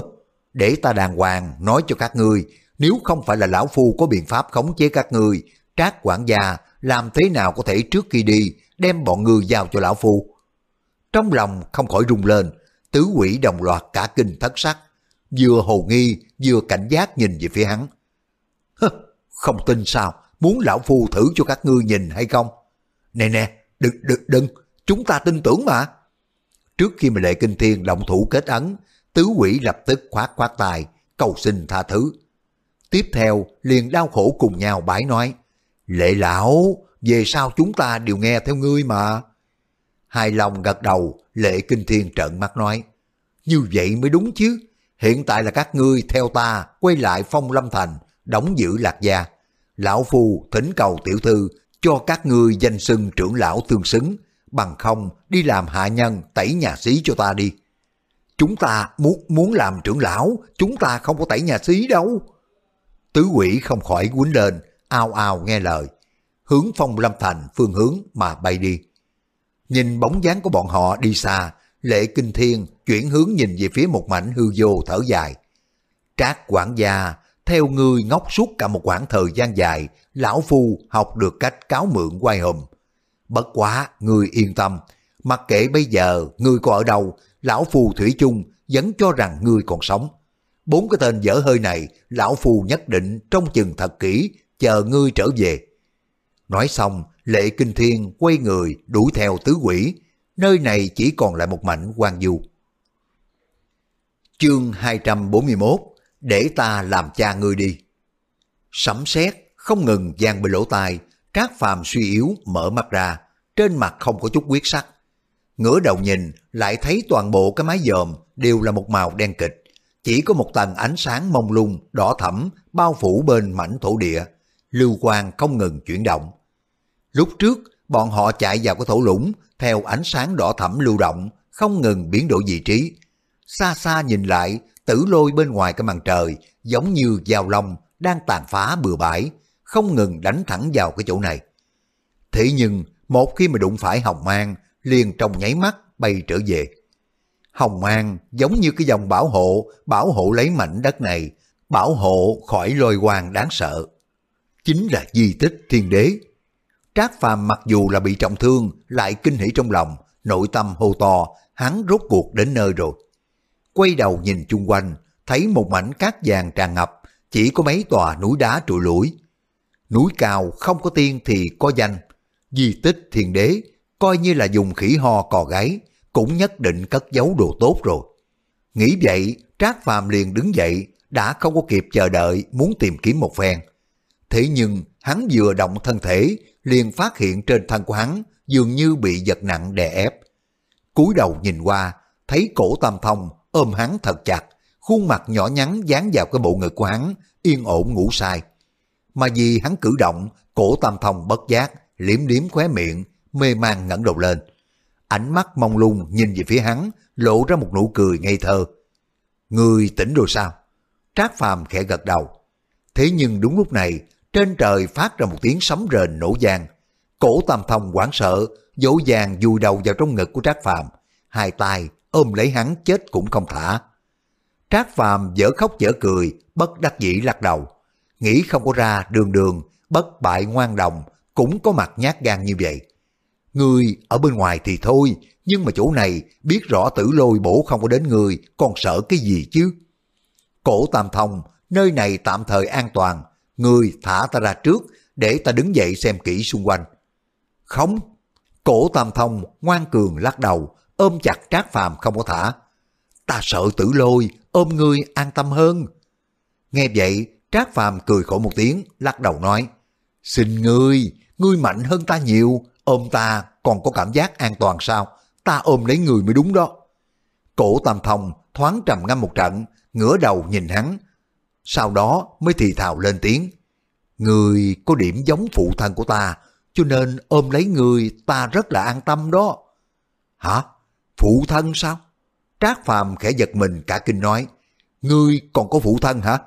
để ta đàng hoàng nói cho các ngươi, nếu không phải là lão phu có biện pháp khống chế các ngươi, trác quản gia làm thế nào có thể trước khi đi đem bọn ngươi giao cho lão phu? Trong lòng không khỏi rung lên, tứ quỷ đồng loạt cả kinh thất sắc, vừa hồ nghi vừa cảnh giác nhìn về phía hắn. Hừ, không tin sao, muốn lão phu thử cho các ngươi nhìn hay không? Nè nè, đừng, đừng, đừng, chúng ta tin tưởng mà. Trước khi mà lệ kinh thiên động thủ kết ấn, tứ quỷ lập tức khoát khoát tài, cầu xin tha thứ. Tiếp theo, liền đau khổ cùng nhau bái nói, Lệ lão, về sau chúng ta đều nghe theo ngươi mà. Hai lòng gật đầu, lệ kinh thiên trợn mắt nói, như vậy mới đúng chứ, hiện tại là các ngươi theo ta quay lại phong lâm thành, đóng giữ lạc gia. Lão Phu thỉnh cầu tiểu thư cho các ngươi danh xưng trưởng lão tương xứng, bằng không đi làm hạ nhân tẩy nhà xí cho ta đi. Chúng ta muốn muốn làm trưởng lão, chúng ta không có tẩy nhà xí đâu. Tứ quỷ không khỏi quýnh lên, ao ao nghe lời, hướng phong lâm thành phương hướng mà bay đi. Nhìn bóng dáng của bọn họ đi xa, lệ kinh thiên chuyển hướng nhìn về phía một mảnh hư vô thở dài. Trác quản gia, theo người ngốc suốt cả một khoảng thời gian dài, lão phu học được cách cáo mượn quay hùm. Bất quá, ngươi yên tâm, mặc kệ bây giờ ngươi có ở đâu, lão phù thủy chung vẫn cho rằng ngươi còn sống. Bốn cái tên dở hơi này, lão phù nhất định trong chừng thật kỹ, chờ ngươi trở về. Nói xong, lệ kinh thiên quay người đuổi theo tứ quỷ, nơi này chỉ còn lại một mảnh quan du. Chương 241 Để ta làm cha ngươi đi. Sấm sét không ngừng gian bên lỗ tai, các Phàm suy yếu mở mắt ra, trên mặt không có chút quyết sắc. Ngửa đầu nhìn lại thấy toàn bộ cái mái dòm đều là một màu đen kịch, chỉ có một tầng ánh sáng mông lung đỏ thẫm bao phủ bên mảnh thổ địa, lưu quang không ngừng chuyển động. Lúc trước, bọn họ chạy vào cái thổ lũng, theo ánh sáng đỏ thẫm lưu động, không ngừng biến đổi vị trí. Xa xa nhìn lại, tử lôi bên ngoài cái màn trời, giống như dao long đang tàn phá bừa bãi, không ngừng đánh thẳng vào cái chỗ này. Thế nhưng, một khi mà đụng phải hồng mang, liền trong nháy mắt bay trở về. Hồng mang giống như cái dòng bảo hộ, bảo hộ lấy mảnh đất này, bảo hộ khỏi lôi hoàng đáng sợ. Chính là di tích thiên đế. Trác Phàm mặc dù là bị trọng thương, lại kinh hỉ trong lòng, nội tâm hô to, hắn rốt cuộc đến nơi rồi. Quay đầu nhìn chung quanh, thấy một mảnh cát vàng tràn ngập, chỉ có mấy tòa núi đá trụi lũi. Núi cao không có tiên thì có danh, di tích thiền đế, coi như là dùng khỉ ho cò gáy, cũng nhất định cất giấu đồ tốt rồi. Nghĩ vậy, Trác Phàm liền đứng dậy, đã không có kịp chờ đợi muốn tìm kiếm một phen. Thế nhưng hắn vừa động thân thể, liền phát hiện trên thân của hắn dường như bị giật nặng đè ép. cúi đầu nhìn qua, thấy cổ tam thông ôm hắn thật chặt, khuôn mặt nhỏ nhắn dán vào cái bộ ngực của hắn, yên ổn ngủ sai. Mà vì hắn cử động, cổ tam thông bất giác, liếm liếm khóe miệng, mê man ngẩng đầu lên. Ánh mắt mong lung nhìn về phía hắn, lộ ra một nụ cười ngây thơ. Người tỉnh rồi sao? Trác Phàm khẽ gật đầu. Thế nhưng đúng lúc này, trên trời phát ra một tiếng sấm rền nổ vang. Cổ Tam Thông hoảng sợ, dỗ dàng vùi đầu vào trong ngực của Trác Phàm, hai tay ôm lấy hắn chết cũng không thả. Trác Phàm dở khóc dở cười, bất đắc dĩ lắc đầu, nghĩ không có ra đường đường, bất bại ngoan đồng, cũng có mặt nhát gan như vậy. Người ở bên ngoài thì thôi, nhưng mà chỗ này biết rõ tử lôi bổ không có đến người, còn sợ cái gì chứ? Cổ Tam Thông, nơi này tạm thời an toàn, người thả ta ra trước để ta đứng dậy xem kỹ xung quanh. Không, cổ Tam Thông ngoan cường lắc đầu, ôm chặt Trác Phàm không có thả. Ta sợ tử lôi, ôm ngươi an tâm hơn. Nghe vậy, Trác Phàm cười khổ một tiếng, lắc đầu nói, Xin ngươi, ngươi mạnh hơn ta nhiều, ôm ta còn có cảm giác an toàn sao? Ta ôm lấy người mới đúng đó. Cổ Tam Thông thoáng trầm ngâm một trận, ngửa đầu nhìn hắn. Sau đó mới thì thào lên tiếng. Người có điểm giống phụ thân của ta, cho nên ôm lấy người ta rất là an tâm đó. Hả? Phụ thân sao? Trác Phàm khẽ giật mình cả kinh nói. Ngươi còn có phụ thân hả?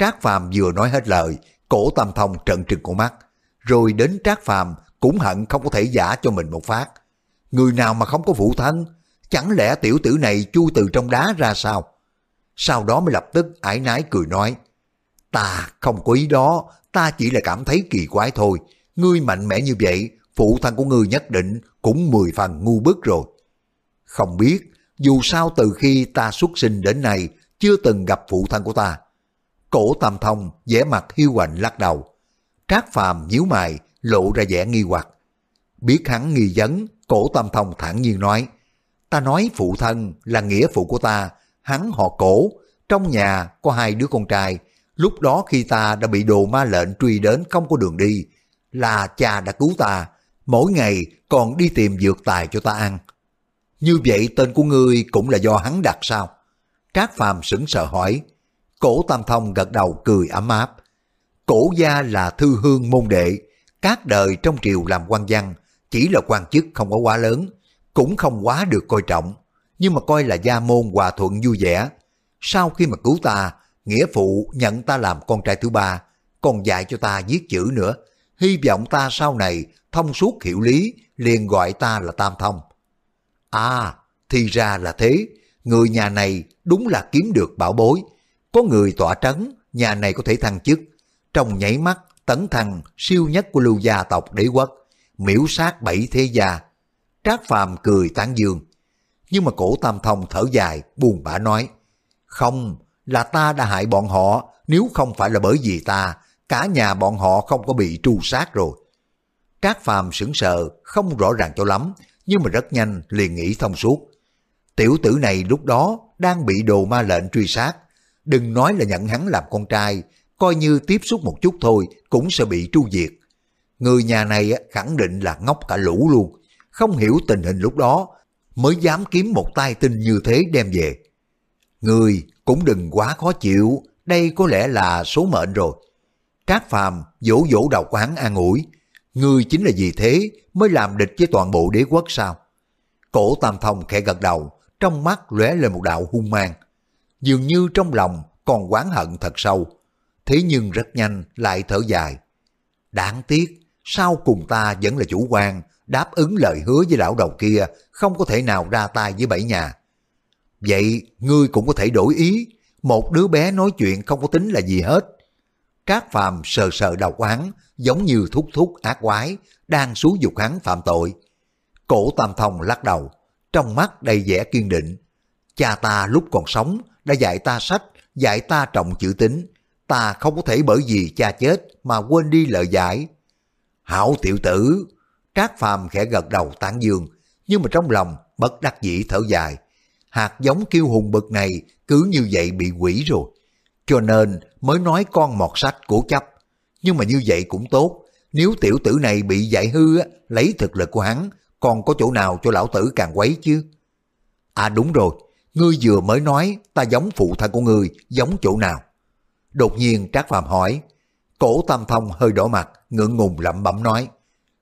Trác Phàm vừa nói hết lời, cổ Tam Thông trận trừng con mắt. Rồi đến Trác Phàm cũng hận không có thể giả cho mình một phát. Người nào mà không có phụ thân, chẳng lẽ tiểu tử này chui từ trong đá ra sao? Sau đó mới lập tức ải nái cười nói, ta không có ý đó, ta chỉ là cảm thấy kỳ quái thôi, ngươi mạnh mẽ như vậy, phụ thân của ngươi nhất định cũng mười phần ngu bức rồi. Không biết, dù sao từ khi ta xuất sinh đến nay, chưa từng gặp phụ thân của ta. Cổ Tam Thông vẻ mặt hiu quạnh lắc đầu. Trác Phàm nhíu mày, lộ ra vẻ nghi hoặc. Biết hắn nghi vấn, cổ Tam Thông thản nhiên nói, ta nói phụ thân là nghĩa phụ của ta, hắn họ cổ, trong nhà có hai đứa con trai, lúc đó khi ta đã bị đồ ma lệnh truy đến không có đường đi, là cha đã cứu ta, mỗi ngày còn đi tìm dược tài cho ta ăn. Như vậy tên của ngươi cũng là do hắn đặt sao? Trác Phàm sững sờ hỏi. Cổ Tam Thông gật đầu cười ấm áp. Cổ gia là thư hương môn đệ, các đời trong triều làm quan văn, chỉ là quan chức không có quá lớn, cũng không quá được coi trọng, nhưng mà coi là gia môn hòa thuận vui vẻ. Sau khi mà cứu ta, nghĩa phụ nhận ta làm con trai thứ ba, còn dạy cho ta viết chữ nữa. Hy vọng ta sau này thông suốt hiểu lý, liền gọi ta là Tam Thông. À, thì ra là thế, người nhà này đúng là kiếm được bảo bối. Có người tỏa trấn, nhà này có thể thăng chức. Trong nhảy mắt, tấn thăng siêu nhất của lưu gia tộc đế quốc, miễu sát bảy thế gia. Trác Phàm cười tán dương. Nhưng mà cổ tam thông thở dài, buồn bã nói, không, là ta đã hại bọn họ, nếu không phải là bởi vì ta, cả nhà bọn họ không có bị tru sát rồi. Trác Phàm sững sờ, không rõ ràng cho lắm, nhưng mà rất nhanh liền nghĩ thông suốt. Tiểu tử này lúc đó đang bị đồ ma lệnh truy sát, đừng nói là nhận hắn làm con trai, coi như tiếp xúc một chút thôi cũng sẽ bị tru diệt. Người nhà này khẳng định là ngốc cả lũ luôn, không hiểu tình hình lúc đó mới dám kiếm một tay tinh như thế đem về. Người cũng đừng quá khó chịu, đây có lẽ là số mệnh rồi. Trác Phàm vỗ vỗ đầu của hắn an ủi, người chính là vì thế mới làm địch với toàn bộ đế quốc sao? Cổ Tam Thông khẽ gật đầu, trong mắt lóe lên một đạo hung mang. Dường như trong lòng còn oán hận thật sâu, thế nhưng rất nhanh lại thở dài. Đáng tiếc, sau cùng ta vẫn là chủ quan, đáp ứng lời hứa với lão đầu kia, không có thể nào ra tay với bảy nhà. Vậy, ngươi cũng có thể đổi ý, một đứa bé nói chuyện không có tính là gì hết. Trác Phàm sờ sờ đầu quán, giống như thúc thúc ác quái, đang xúi dục hắn phạm tội. Cổ Tam Thông lắc đầu, trong mắt đầy vẻ kiên định. Cha ta lúc còn sống đã dạy ta sách, dạy ta trọng chữ tính. Ta không có thể bởi vì cha chết mà quên đi lời giải. Hảo tiểu tử, Trác Phàm khẽ gật đầu tán dương, nhưng mà trong lòng bất đắc dĩ thở dài. Hạt giống kiêu hùng bực này cứ như vậy bị quỷ rồi. Cho nên mới nói con mọt sách cố chấp. Nhưng mà như vậy cũng tốt, nếu tiểu tử này bị dạy hư á, lấy thực lực của hắn, còn có chỗ nào cho lão tử càng quấy chứ? À đúng rồi, ngươi vừa mới nói ta giống phụ thân của ngươi, giống chỗ nào? Đột nhiên Trác Phàm hỏi, cổ tam thông hơi đỏ mặt, ngượng ngùng lẩm bẩm nói,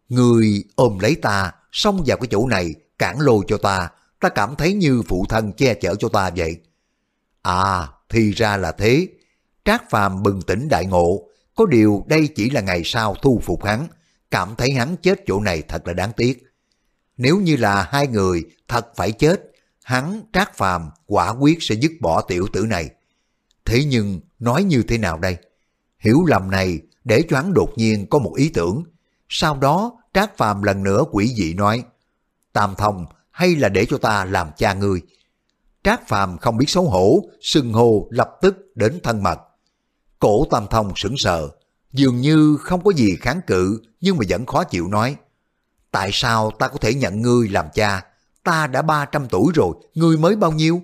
ngươi ôm lấy ta, xông vào cái chỗ này, cản lô cho ta, ta cảm thấy như phụ thân che chở cho ta vậy. À, thì ra là thế. Trác Phàm bừng tỉnh đại ngộ, có điều đây chỉ là ngày sau thu phục hắn, cảm thấy hắn chết chỗ này thật là đáng tiếc. Nếu như là hai người thật phải chết, hắn Trác Phàm quả quyết sẽ dứt bỏ tiểu tử này. Thế nhưng nói như thế nào đây? Hiểu lầm này để cho hắn đột nhiên có một ý tưởng. Sau đó Trác Phàm lần nữa quỷ dị nói, Tam Thông hay là để cho ta làm cha ngươi? Trác Phàm không biết xấu hổ, sưng hô lập tức đến thân mật. Cổ Tam Thông sững sờ, dường như không có gì kháng cự nhưng mà vẫn khó chịu nói. Tại sao ta có thể nhận ngươi làm cha? Ta đã 300 tuổi rồi, ngươi mới bao nhiêu?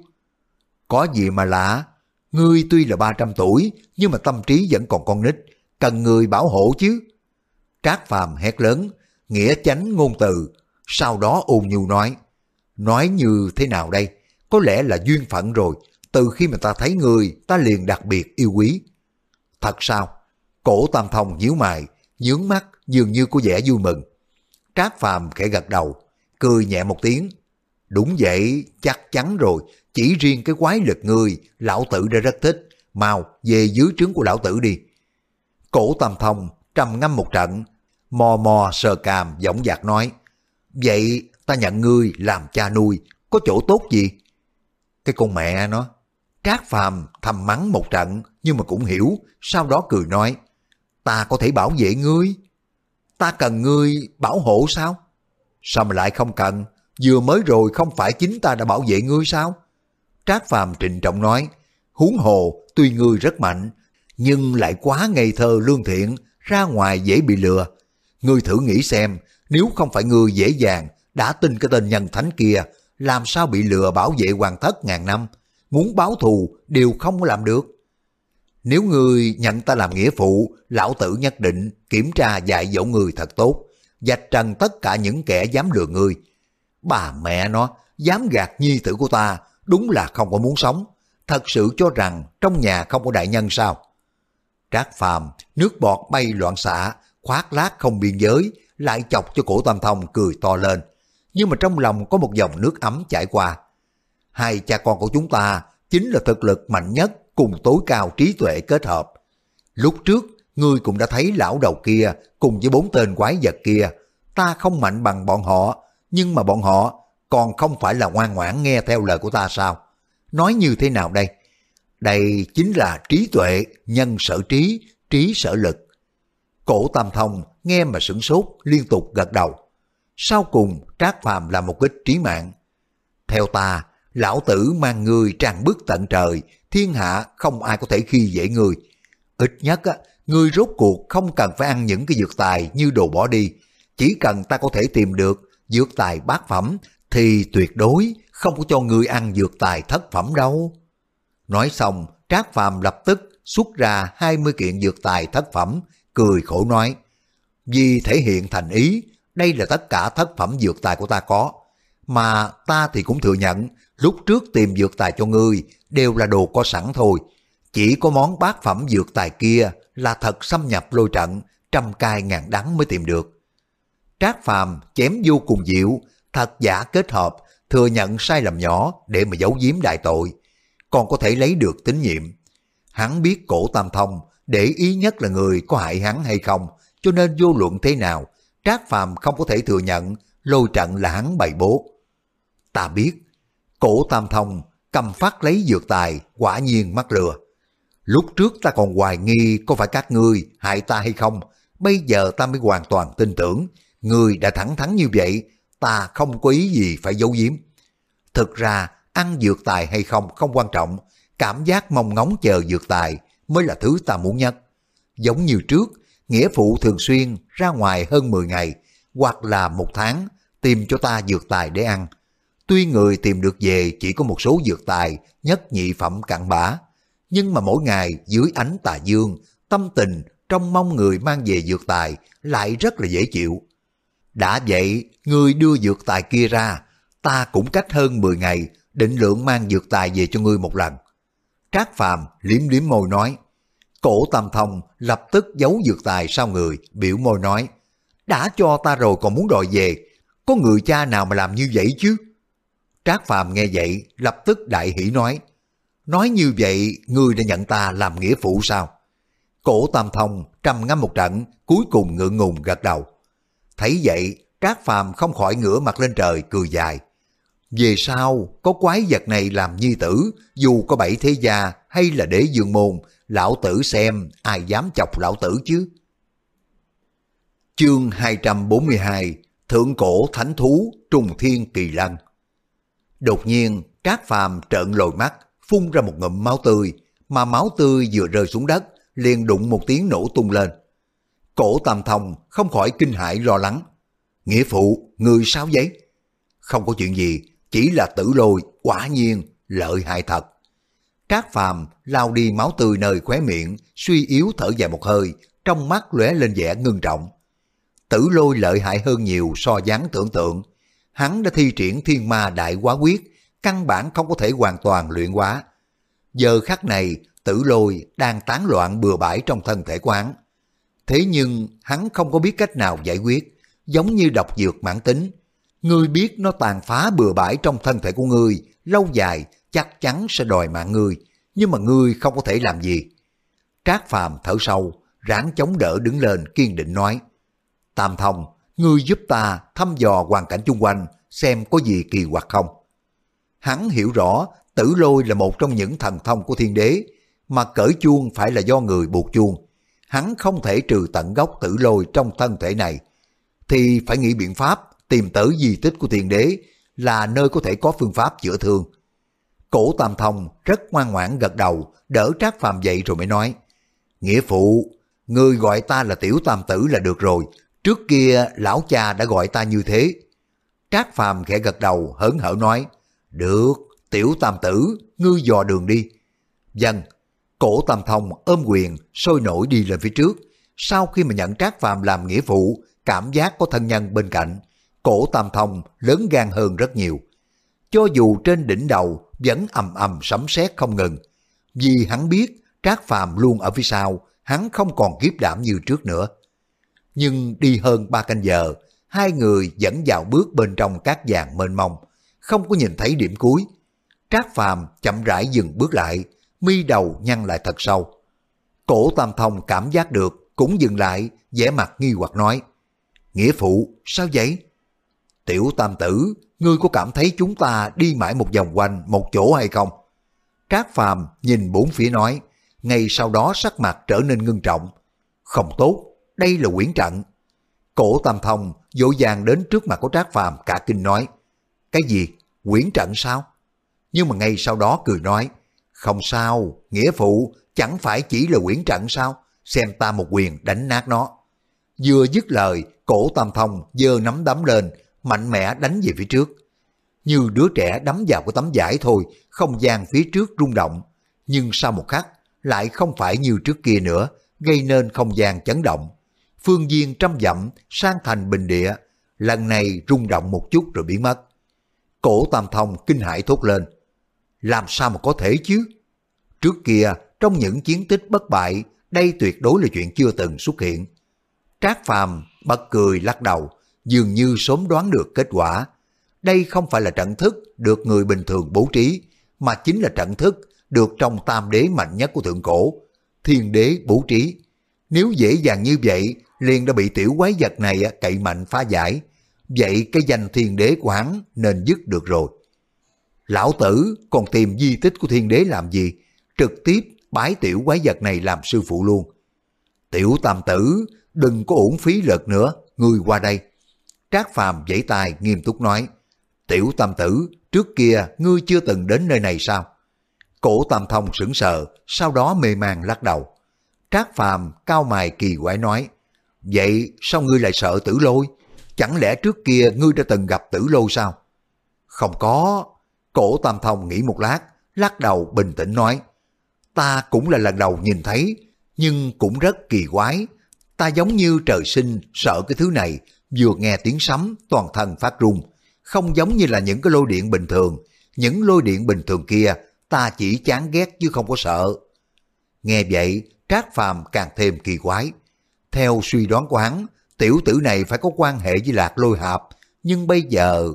Có gì mà lạ, ngươi tuy là 300 tuổi nhưng mà tâm trí vẫn còn con nít, cần người bảo hộ chứ. Trác Phàm hét lớn, nghĩa chánh ngôn từ, sau đó ôn nhu nói. Nói như thế nào đây? Có lẽ là duyên phận rồi, từ khi mà ta thấy người, ta liền đặc biệt yêu quý. Thật sao? Cổ Tam Thông nhíu mày, nhướng mắt dường như có vẻ vui mừng. Trác Phàm khẽ gật đầu, cười nhẹ một tiếng. Đúng vậy, chắc chắn rồi, chỉ riêng cái quái lực người, lão tử đã rất thích. Mau, về dưới trướng của lão tử đi. Cổ Tam Thông trầm ngâm một trận, mò mò sờ càm giọng dạc nói. Vậy ta nhận ngươi làm cha nuôi, có chỗ tốt gì? Cái con mẹ nó, Trác Phàm thầm mắng một trận nhưng mà cũng hiểu, sau đó cười nói, ta có thể bảo vệ ngươi. Ta cần ngươi bảo hộ sao? Sao mà lại không cần? Vừa mới rồi không phải chính ta đã bảo vệ ngươi sao? Trác Phàm trịnh trọng nói, huống hồ tuy ngươi rất mạnh, nhưng lại quá ngây thơ lương thiện, ra ngoài dễ bị lừa. Ngươi thử nghĩ xem, nếu không phải ngươi dễ dàng đã tin cái tên nhân thánh kia, làm sao bị lừa bảo vệ hoàng thất ngàn năm, muốn báo thù đều không làm được. Nếu ngươi nhận ta làm nghĩa phụ, lão tử nhất định kiểm tra dạy dỗ người thật tốt, dạch trần tất cả những kẻ dám lừa ngươi. Bà mẹ nó, dám gạt nhi tử của ta, đúng là không có muốn sống. Thật sự cho rằng trong nhà không có đại nhân sao? Trác phàm, nước bọt bay loạn xạ, khoác lác không biên giới, lại chọc cho cổ tam thông cười to lên. Nhưng mà trong lòng có một dòng nước ấm chảy qua. Hai cha con của chúng ta chính là thực lực mạnh nhất cùng tối cao trí tuệ kết hợp. Lúc trước, ngươi cũng đã thấy lão đầu kia cùng với bốn tên quái vật kia. Ta không mạnh bằng bọn họ, nhưng mà bọn họ còn không phải là ngoan ngoãn nghe theo lời của ta sao? Nói như thế nào đây? Đây chính là trí tuệ, nhân sở trí, trí sở lực. Cổ Tam Thông nghe mà sửng sốt liên tục gật đầu. Sau cùng Trác Phàm là một kích trí mạng. Theo ta, lão tử mang người tràn bước tận trời, thiên hạ không ai có thể khi dễ người. Ít nhất người rốt cuộc không cần phải ăn những cái dược tài như đồ bỏ đi. Chỉ cần ta có thể tìm được dược tài bát phẩm thì tuyệt đối không có cho người ăn dược tài thất phẩm đâu. Nói xong, Trác Phàm lập tức xuất ra 20 kiện dược tài thất phẩm, cười khổ nói, vì thể hiện thành ý, đây là tất cả thất phẩm dược tài của ta có. Mà ta thì cũng thừa nhận, lúc trước tìm dược tài cho ngươi đều là đồ có sẵn thôi. Chỉ có món bát phẩm dược tài kia là thật xâm nhập lôi trận, trăm cai ngàn đắng mới tìm được. Trác Phàm chém vô cùng diệu, thật giả kết hợp, thừa nhận sai lầm nhỏ để mà giấu giếm đại tội, còn có thể lấy được tín nhiệm. Hắn biết cổ tam thông, để ý nhất là người có hại hắn hay không, cho nên vô luận thế nào, Trác Phàm không có thể thừa nhận lôi trận là hắn bày bố. Ta biết, cổ tam thông cầm phát lấy dược tài, quả nhiên mắc lừa. Lúc trước ta còn hoài nghi có phải các ngươi hại ta hay không, bây giờ ta mới hoàn toàn tin tưởng, người đã thẳng thắn như vậy, ta không có ý gì phải giấu giếm. Thực ra, ăn dược tài hay không không quan trọng, cảm giác mong ngóng chờ dược tài mới là thứ ta muốn nhất. Giống như trước, nghĩa phụ thường xuyên ra ngoài hơn 10 ngày, hoặc là một tháng, tìm cho ta dược tài để ăn. Tuy người tìm được về chỉ có một số dược tài, nhất nhị phẩm cặn bã, nhưng mà mỗi ngày dưới ánh tà dương, tâm tình trong mong người mang về dược tài lại rất là dễ chịu. Đã vậy, người đưa dược tài kia ra, ta cũng cách hơn 10 ngày, định lượng mang dược tài về cho ngươi một lần. Trác Phàm liếm liếm môi nói, cổ tam thông lập tức giấu dược tài sau người, biểu môi nói, đã cho ta rồi còn muốn đòi về, có người cha nào mà làm như vậy chứ? Trác Phàm nghe vậy, lập tức đại hỷ nói, nói như vậy ngươi đã nhận ta làm nghĩa phụ sao? Cổ tam thông trầm ngâm một trận, cuối cùng ngượng ngùng gật đầu. Thấy vậy, Trác Phàm không khỏi ngửa mặt lên trời cười dài. Về sau, có quái vật này làm nhi tử, dù có bảy thế gia hay là đế dương môn, lão tử xem ai dám chọc lão tử chứ. Chương 242 Thượng cổ thánh thú trùng thiên kỳ lân Đột nhiên, Trác Phàm trợn lồi mắt, phun ra một ngụm máu tươi, mà máu tươi vừa rơi xuống đất, liền đụng một tiếng nổ tung lên. Cổ Tam Thông không khỏi kinh hãi lo lắng. Nghĩa phụ, người sao vậy? Không có chuyện gì, chỉ là tử lôi, quả nhiên, lợi hại thật. Trác Phàm lao đi máu tươi nơi khóe miệng, suy yếu thở dài một hơi, trong mắt lóe lên vẻ ngưng trọng. Tử lôi lợi hại hơn nhiều so dáng tưởng tượng. Hắn đã thi triển thiên ma đại quá quyết, căn bản không có thể hoàn toàn luyện hóa. Giờ khắc này, tử lôi đang tán loạn bừa bãi trong thân thể quán. Thế nhưng hắn không có biết cách nào giải quyết, giống như độc dược mãn tính. Ngươi biết nó tàn phá bừa bãi trong thân thể của ngươi, lâu dài chắc chắn sẽ đòi mạng ngươi, nhưng mà ngươi không có thể làm gì. Trác Phàm thở sâu, ráng chống đỡ đứng lên kiên định nói. Tam Thông, ngươi giúp ta thăm dò hoàn cảnh chung quanh, xem có gì kỳ quặc không. Hắn hiểu rõ tử lôi là một trong những thần thông của thiên đế, mà cởi chuông phải là do người buộc chuông. Hắn không thể trừ tận gốc tử lôi trong thân thể này, thì phải nghĩ biện pháp tìm tử di tích của thiên đế là nơi có thể có phương pháp chữa thương. Cổ Tam Thông rất ngoan ngoãn gật đầu, đỡ Trác Phàm dậy rồi mới nói, Nghĩa phụ, người gọi ta là tiểu tam tử là được rồi, trước kia lão cha đã gọi ta như thế. Trác Phàm khẽ gật đầu hớn hở nói, được, tiểu tam tử, ngươi dò đường đi. Dân, cổ tam thông ôm quyền, sôi nổi đi lên phía trước. Sau khi mà nhận Trác Phàm làm nghĩa phụ, cảm giác có thân nhân bên cạnh, cổ tam thông lớn gan hơn rất nhiều. Cho dù trên đỉnh đầu vẫn ầm ầm sấm sét không ngừng, vì hắn biết Trác Phàm luôn ở phía sau, hắn không còn kiếp đảm như trước nữa. Nhưng đi hơn ba canh giờ, hai người vẫn vào bước bên trong các vàng mênh mông, không có nhìn thấy điểm cuối. Trác Phàm chậm rãi dừng bước lại, mi đầu nhăn lại thật sâu. Cổ Tam Thông cảm giác được, cũng dừng lại, vẻ mặt nghi hoặc nói, Nghĩa phụ, sao vậy? Tiểu Tam Tử, ngươi có cảm thấy chúng ta đi mãi một vòng quanh một chỗ hay không? Trác Phàm nhìn bốn phía nói, ngay sau đó sắc mặt trở nên ngưng trọng. Không tốt, đây là quyển trận. Cổ Tam Thông dỗ vàng đến trước mặt của Trác Phàm cả kinh nói, cái gì, quyển trận sao? Nhưng mà ngay sau đó cười nói, không sao, nghĩa phụ chẳng phải chỉ là quyển trận sao? Xem ta một quyền đánh nát nó. Vừa dứt lời, cổ Tam Thông giơ nắm đấm lên, mạnh mẽ đánh về phía trước. Như đứa trẻ đấm vào cái tấm vải thôi, không gian phía trước rung động. Nhưng sau một khắc, lại không phải như trước kia nữa, gây nên không gian chấn động. Phương viên trăm dặm sang thành bình địa, lần này rung động một chút rồi biến mất. Cổ Tam Thông kinh hãi thốt lên. Làm sao mà có thể chứ? Trước kia, trong những chiến tích bất bại, đây tuyệt đối là chuyện chưa từng xuất hiện. Trác Phàm bật cười lắc đầu, dường như sớm đoán được kết quả. Đây không phải là trận thức được người bình thường bố trí, mà chính là trận thức được trong tam đế mạnh nhất của thượng cổ, thiên đế bố trí. Nếu dễ dàng như vậy, liền đã bị tiểu quái vật này cậy mạnh phá giải. Vậy cái danh thiên đế của hắn nên dứt được rồi. Lão tử còn tìm di tích của thiên đế làm gì? Trực tiếp bái tiểu quái vật này làm sư phụ luôn. Tiểu tam tử, đừng có uổng phí lực nữa, ngươi qua đây. Trác Phàm giãy tay nghiêm túc nói, Tiểu tam tử, trước kia ngươi chưa từng đến nơi này sao? Cổ tam thông sững sờ, sau đó mê man lắc đầu. Trác Phàm cao mài kỳ quái nói, Vậy sao ngươi lại sợ tử lôi? Chẳng lẽ trước kia ngươi đã từng gặp tử lôi sao? Không có. Cổ tam thông nghĩ một lát, lắc đầu bình tĩnh nói, Ta cũng là lần đầu nhìn thấy, nhưng cũng rất kỳ quái. Ta giống như trời sinh sợ cái thứ này, vừa nghe tiếng sấm toàn thân phát run, không giống như là những cái lôi điện bình thường. Những lôi điện bình thường kia ta chỉ chán ghét chứ không có sợ. Nghe vậy, Trác Phàm càng thêm kỳ quái. Theo suy đoán của hắn, tiểu tử này phải có quan hệ với Lạc Lôi Hạp, nhưng bây giờ...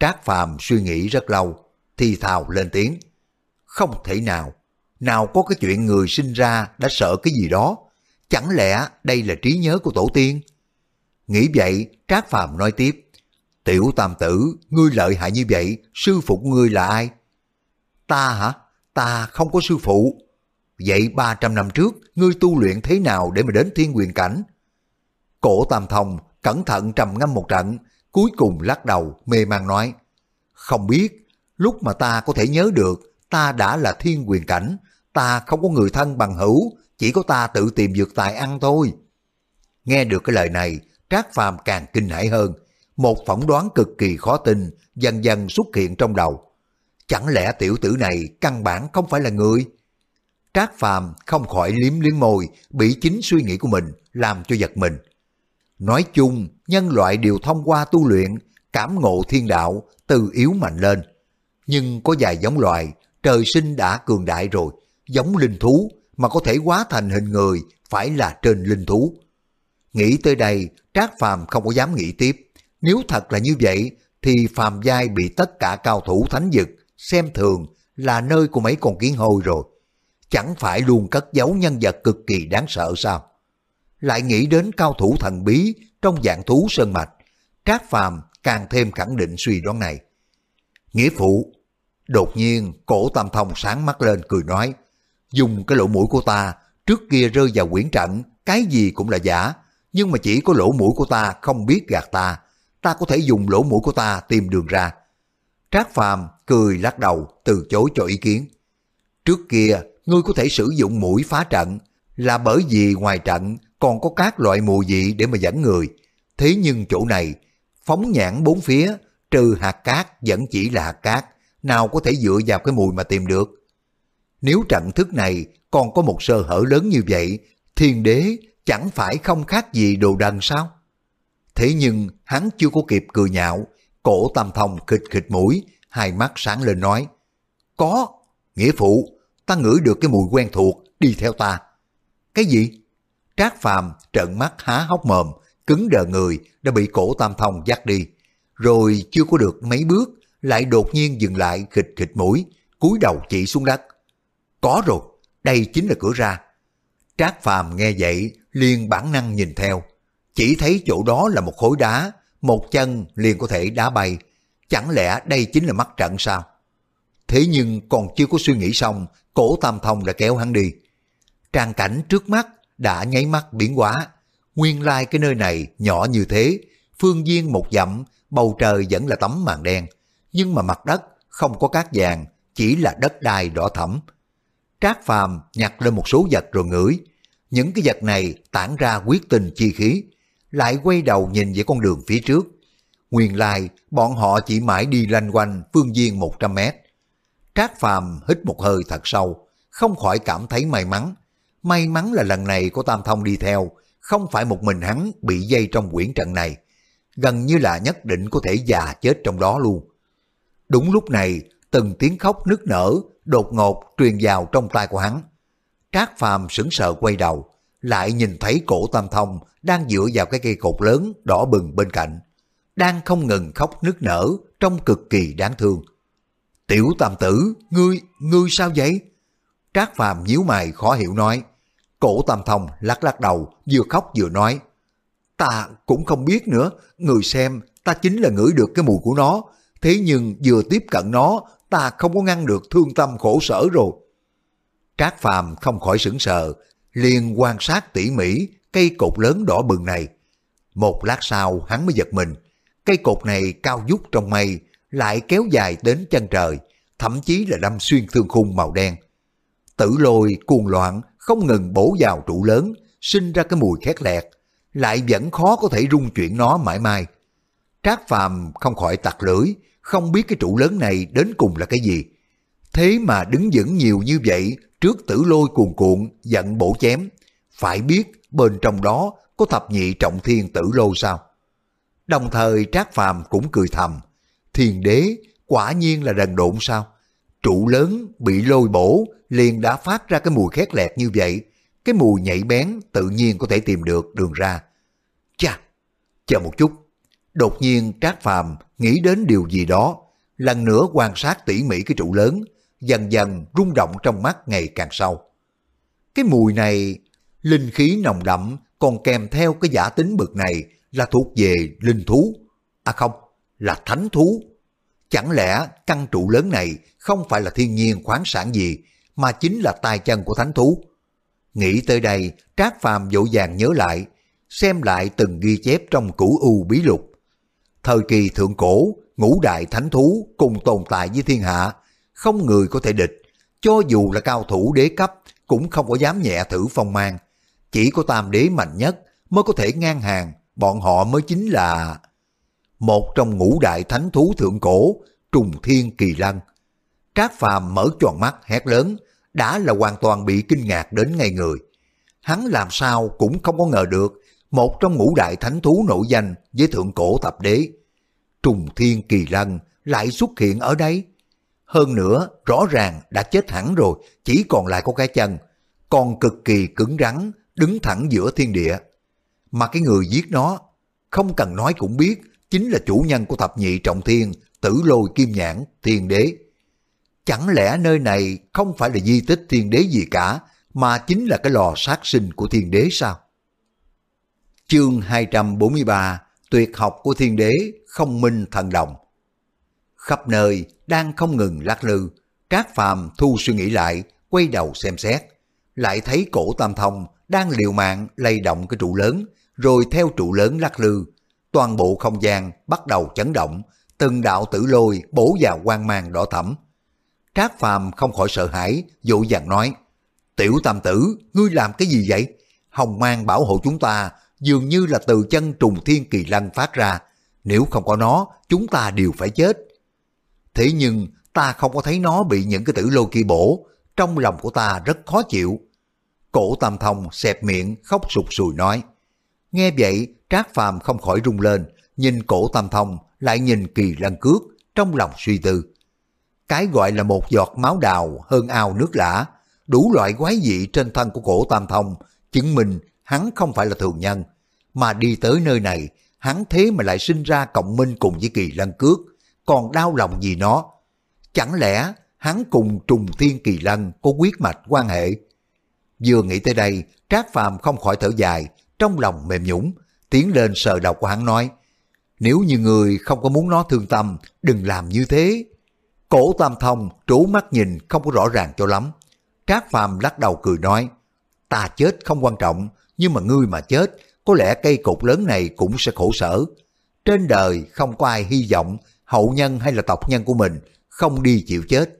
Trác Phàm suy nghĩ rất lâu, thì thào lên tiếng. Không thể nào, nào có cái chuyện người sinh ra đã sợ cái gì đó. Chẳng lẽ đây là trí nhớ của tổ tiên? Nghĩ vậy, Trác Phàm nói tiếp. Tiểu tam tử, ngươi lợi hại như vậy, sư phụ ngươi là ai? Ta hả? Ta không có sư phụ. Vậy 300 năm trước, ngươi tu luyện thế nào để mà đến thiên quyền cảnh? Cổ tam thông cẩn thận trầm ngâm một trận, cuối cùng lắc đầu mê man nói. Không biết, lúc mà ta có thể nhớ được, ta đã là thiên quyền cảnh, ta không có người thân bằng hữu, chỉ có ta tự tìm dược tài ăn thôi. Nghe được cái lời này, Trác Phàm càng kinh hãi hơn. Một phỏng đoán cực kỳ khó tin dần dần xuất hiện trong đầu. Chẳng lẽ tiểu tử này căn bản không phải là người? Trác Phàm không khỏi liếm liếm môi, bị chính suy nghĩ của mình làm cho giật mình. Nói chung, nhân loại đều thông qua tu luyện, cảm ngộ thiên đạo, từ yếu mạnh lên. Nhưng có vài giống loài, trời sinh đã cường đại rồi, giống linh thú mà có thể hóa thành hình người phải là trên linh thú. Nghĩ tới đây, Trác Phàm không có dám nghĩ tiếp. Nếu thật là như vậy, thì Phàm Giai bị tất cả cao thủ thánh dực xem thường là nơi của mấy con kiến hôi rồi. Chẳng phải luôn cất giấu nhân vật cực kỳ đáng sợ sao? Lại nghĩ đến cao thủ thần bí trong dạng thú sơn mạch, Trác Phàm càng thêm khẳng định suy đoán này. Nghĩa phụ, Đột nhiên, cổ tam thông sáng mắt lên cười nói, dùng cái lỗ mũi của ta, trước kia rơi vào quyển trận, cái gì cũng là giả, nhưng mà chỉ có lỗ mũi của ta không biết gạt ta, ta có thể dùng lỗ mũi của ta tìm đường ra. Trác Phàm cười lắc đầu, từ chối cho ý kiến. Trước kia, ngươi có thể sử dụng mũi phá trận, là bởi vì ngoài trận còn có các loại mùi vị để mà dẫn người. Thế nhưng chỗ này, phóng nhãn bốn phía, trừ hạt cát vẫn chỉ là hạt cát, nào có thể dựa vào cái mùi mà tìm được. Nếu trận thức này còn có một sơ hở lớn như vậy, thiên đế chẳng phải không khác gì đồ đần sao? Thế nhưng hắn chưa có kịp cười nhạo, cổ tam thông khịch khịch mũi, hai mắt sáng lên nói, Có, nghĩa phụ, ta ngửi được cái mùi quen thuộc, đi theo ta. Cái gì? Trác Phàm trợn mắt há hốc mồm, cứng đờ người đã bị cổ tam thông dắt đi. Rồi chưa có được mấy bước, lại đột nhiên dừng lại khịch khịch mũi, cúi đầu chỉ xuống đất. Có rồi, đây chính là cửa ra. Trác Phàm nghe vậy, liền bản năng nhìn theo. Chỉ thấy chỗ đó là một khối đá, một chân liền có thể đá bay. Chẳng lẽ đây chính là mắt trận sao? Thế nhưng còn chưa có suy nghĩ xong, cổ tam thông đã kéo hắn đi. Trang cảnh trước mắt đã nháy mắt biến hóa. Nguyên lai cái nơi này nhỏ như thế, phương viên một dặm, bầu trời vẫn là tấm màn đen. Nhưng mà mặt đất không có cát vàng, chỉ là đất đai đỏ thẫm. Trác Phàm nhặt lên một số vật rồi ngửi. Những cái vật này tản ra quyết tình chi khí, lại quay đầu nhìn về con đường phía trước. Nguyên lai, bọn họ chỉ mãi đi lanh quanh phương viên 100 mét. Trác Phàm hít một hơi thật sâu, không khỏi cảm thấy may mắn. May mắn là lần này có Tam Thông đi theo, không phải một mình hắn bị dây trong quyển trận này. Gần như là nhất định có thể già chết trong đó luôn. Đúng lúc này, từng tiếng khóc nức nở, đột ngột truyền vào trong tai của hắn. Trác Phàm sững sờ quay đầu, lại nhìn thấy cổ Tam Thông đang dựa vào cái cây cột lớn đỏ bừng bên cạnh, đang không ngừng khóc nức nở, trông cực kỳ đáng thương. Tiểu Tam Tử, ngươi, ngươi sao vậy? Trác Phàm nhíu mày khó hiểu nói. Cổ Tam Thông lắc lắc đầu, vừa khóc vừa nói. Ta cũng không biết nữa, người xem, ta chính là ngửi được cái mùi của nó, thế nhưng vừa tiếp cận nó, ta không có ngăn được thương tâm khổ sở rồi. Trác Phàm không khỏi sững sờ, liền quan sát tỉ mỉ cây cột lớn đỏ bừng này. Một lát sau hắn mới giật mình, cây cột này cao vút trong mây, lại kéo dài đến chân trời, thậm chí là đâm xuyên thương khung màu đen. Tử lôi cuồng loạn không ngừng bổ vào trụ lớn, sinh ra cái mùi khét lẹt, lại vẫn khó có thể rung chuyển nó mãi mai. Trác Phàm không khỏi tặc lưỡi, không biết cái trụ lớn này đến cùng là cái gì. Thế mà đứng vững nhiều như vậy trước tử lôi cuồn cuộn giận bổ chém. Phải biết bên trong đó có thập nhị trọng thiên tử lôi sao? Đồng thời Trác Phàm cũng cười thầm. Thiền đế quả nhiên là đần độn sao? Trụ lớn bị lôi bổ liền đã phát ra cái mùi khét lẹt như vậy. Cái mùi nhạy bén tự nhiên có thể tìm được đường ra. Chà, chờ một chút. Đột nhiên Trác Phàm nghĩ đến điều gì đó, lần nữa quan sát tỉ mỉ cái trụ lớn, dần dần rung động trong mắt ngày càng sâu. Cái mùi này, linh khí nồng đậm, còn kèm theo cái giả tính bực này là thuộc về linh thú. À không, là thánh thú. Chẳng lẽ căn trụ lớn này không phải là thiên nhiên khoáng sản gì, mà chính là tay chân của thánh thú? Nghĩ tới đây, Trác Phàm dỗ dàng nhớ lại, xem lại từng ghi chép trong cửu u bí lục. Thời kỳ thượng cổ, ngũ đại thánh thú cùng tồn tại với thiên hạ, không người có thể địch, cho dù là cao thủ đế cấp cũng không có dám nhẹ thử phong mang. Chỉ có tam đế mạnh nhất mới có thể ngang hàng, bọn họ mới chính là một trong ngũ đại thánh thú thượng cổ, trùng thiên kỳ lân. Trác Phàm mở tròn mắt hét lớn, đã là hoàn toàn bị kinh ngạc đến ngay người. Hắn làm sao cũng không có ngờ được, một trong ngũ đại thánh thú nổi danh với thượng cổ tập đế. Trùng thiên kỳ lân lại xuất hiện ở đây. Hơn nữa, rõ ràng đã chết hẳn rồi, chỉ còn lại có cái chân, còn cực kỳ cứng rắn, đứng thẳng giữa thiên địa. Mà cái người giết nó, không cần nói cũng biết, chính là chủ nhân của thập nhị trọng thiên, tử lôi kim nhãn, thiên đế. Chẳng lẽ nơi này không phải là di tích thiên đế gì cả, mà chính là cái lò sát sinh của thiên đế sao? Chương 243 Tuyệt học của thiên đế không minh thần đồng Khắp nơi đang không ngừng lắc lư, các Phàm thu suy nghĩ lại, quay đầu xem xét, lại thấy cổ Tam Thông đang liều mạng lay động cái trụ lớn, rồi theo trụ lớn lắc lư, toàn bộ không gian bắt đầu chấn động, từng đạo tử lôi bổ vào quang mang đỏ thẫm. Trác Phàm không khỏi sợ hãi, dỗ dàng nói, Tiểu Tam Tử, ngươi làm cái gì vậy? Hồng mang bảo hộ chúng ta dường như là từ chân trùng thiên kỳ lân phát ra, nếu không có nó, chúng ta đều phải chết. Thế nhưng ta không có thấy nó bị những cái tử lô kia bổ, trong lòng của ta rất khó chịu. Cổ Tam Thông xẹp miệng khóc sụt sùi nói. Nghe vậy, Trác Phàm không khỏi rung lên, nhìn cổ Tam Thông lại nhìn kỳ lân cước, trong lòng suy tư. Cái gọi là một giọt máu đào hơn ao nước lã, đủ loại quái dị trên thân của cổ Tam Thông, chứng minh hắn không phải là thường nhân, mà đi tới nơi này, hắn thế mà lại sinh ra cộng minh cùng với kỳ lân cước, còn đau lòng gì nó. Chẳng lẽ hắn cùng trùng thiên kỳ lân có quyết mạch quan hệ? Vừa nghĩ tới đây, Trác Phàm không khỏi thở dài, trong lòng mềm nhũng, tiến lên sờ đầu của hắn nói, nếu như người không có muốn nó thương tâm, đừng làm như thế. Cổ Tam Thông trú mắt nhìn không có rõ ràng cho lắm. Trác Phàm lắc đầu cười nói, ta chết không quan trọng, nhưng mà ngươi mà chết, có lẽ cây cột lớn này cũng sẽ khổ sở. Trên đời không có ai hy vọng hậu nhân hay là tộc nhân của mình không đi chịu chết.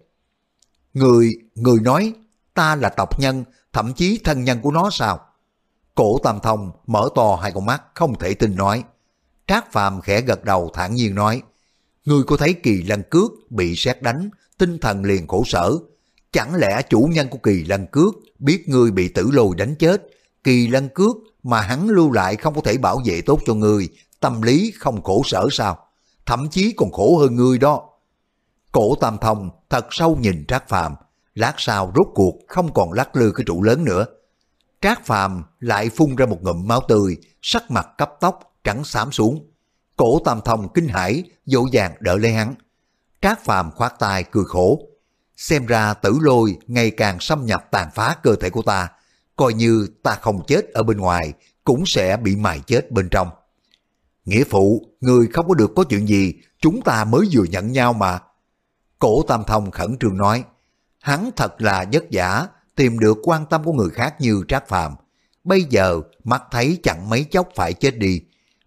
Người, người nói ta là tộc nhân, thậm chí thân nhân của nó sao? Cổ Tam Thông mở to hai con mắt không thể tin nói. Trác Phàm khẽ gật đầu thản nhiên nói, người có thấy kỳ lân cước bị xét đánh, tinh thần liền khổ sở. Chẳng lẽ chủ nhân của kỳ lân cước biết ngươi bị tử lôi đánh chết, kỳ lân cước mà hắn lưu lại không có thể bảo vệ tốt cho ngươi, tâm lý không khổ sở sao? Thậm chí còn khổ hơn ngươi đó. Cổ Tam Thông thật sâu nhìn Trác Phàm, lát sau rốt cuộc không còn lắc lư cái trụ lớn nữa. Trác Phàm lại phun ra một ngụm máu tươi, sắc mặt cấp tóc trắng xám xuống. Cổ Tam Thông kinh hãi, dỗ dàng đỡ lấy hắn. Trác Phàm khoát tay cười khổ. Xem ra tử lôi ngày càng xâm nhập tàn phá cơ thể của ta, coi như ta không chết ở bên ngoài, cũng sẽ bị mài chết bên trong. Nghĩa phụ, người không có được có chuyện gì, chúng ta mới vừa nhận nhau mà. Cổ Tam Thông khẩn trương nói, hắn thật là vất giả tìm được quan tâm của người khác như Trác Phàm. Bây giờ, mắt thấy chẳng mấy chốc phải chết đi.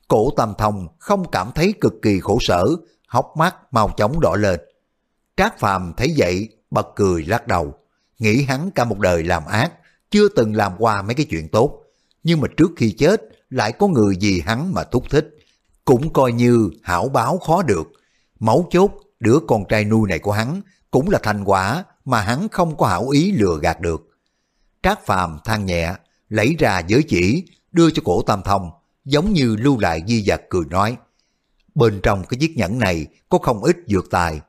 Cổ Tam Thông không cảm thấy cực kỳ khổ sở, hốc mắt mau chóng đỏ lên. Trác Phàm thấy vậy, bật cười lắc đầu. Nghĩ hắn cả một đời làm ác, chưa từng làm qua mấy cái chuyện tốt. Nhưng mà trước khi chết, lại có người gì hắn mà thúc thích. Cũng coi như hảo báo khó được. Máu chốt, đứa con trai nuôi này của hắn, cũng là thành quả mà hắn không có hảo ý lừa gạt được. Trác Phàm than nhẹ, lấy ra giới chỉ, đưa cho cổ Tam Thông, giống như lưu lại di vật cười nói. Bên trong cái chiếc nhẫn này có không ít dược tài,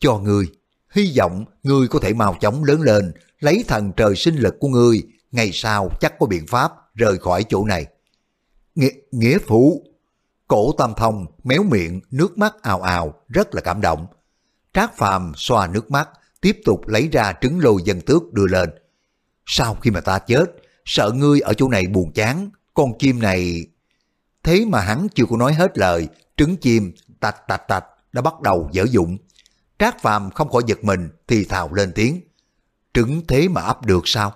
cho ngươi, hy vọng ngươi có thể mau chóng lớn lên, lấy thần trời sinh lực của ngươi, ngày sau chắc có biện pháp rời khỏi chỗ này. Nghĩa, nghĩa phụ, cổ tam thông méo miệng, nước mắt ào ào, rất là cảm động. Trác phàm xoa nước mắt, tiếp tục lấy ra trứng lôi dân tước đưa lên. Sau khi mà ta chết, sợ ngươi ở chỗ này buồn chán, con chim này... Thế mà hắn chưa có nói hết lời, trứng chim tạch tạch tạch đã bắt đầu dở dụng. Trác Phàm không khỏi giật mình thì thào lên tiếng. Trứng thế mà ấp được sao?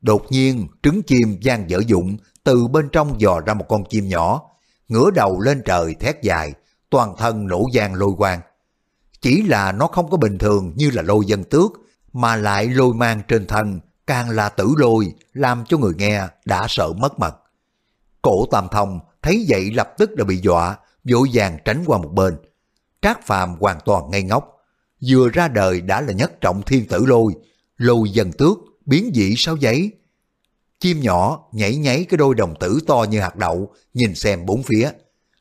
Đột nhiên trứng chim gian dở dụng từ bên trong dò ra một con chim nhỏ, ngửa đầu lên trời thét dài, toàn thân nổ gian lôi quang. Chỉ là nó không có bình thường như là lôi dân tước, mà lại lôi mang trên thân, càng là tử lôi, làm cho người nghe đã sợ mất mật. Cổ Tam Thông thấy vậy lập tức đã bị dọa, vội vàng tránh qua một bên. Trác Phàm hoàn toàn ngây ngốc, vừa ra đời đã là nhất trọng thiên tử lôi, lôi dần tước, biến dị sao giấy. Chim nhỏ nhảy nháy cái đôi đồng tử to như hạt đậu, nhìn xem bốn phía.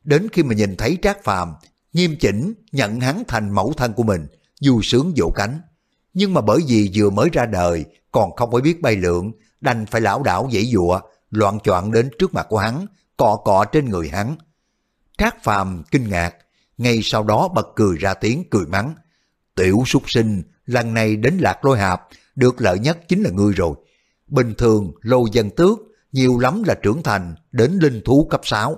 Đến khi mà nhìn thấy Trác Phàm nghiêm chỉnh nhận hắn thành mẫu thân của mình, dù sướng vỗ cánh. Nhưng mà bởi vì vừa mới ra đời, còn không có biết bay lượn, đành phải lão đảo dãy dụa, loạn choạng đến trước mặt của hắn, cọ cọ trên người hắn. Trác Phàm kinh ngạc, ngay sau đó bật cười ra tiếng cười mắng. Tiểu súc sinh, lần này đến lạc lôi hạp, được lợi nhất chính là ngươi rồi. Bình thường lô dân tước, nhiều lắm là trưởng thành đến linh thú cấp 6.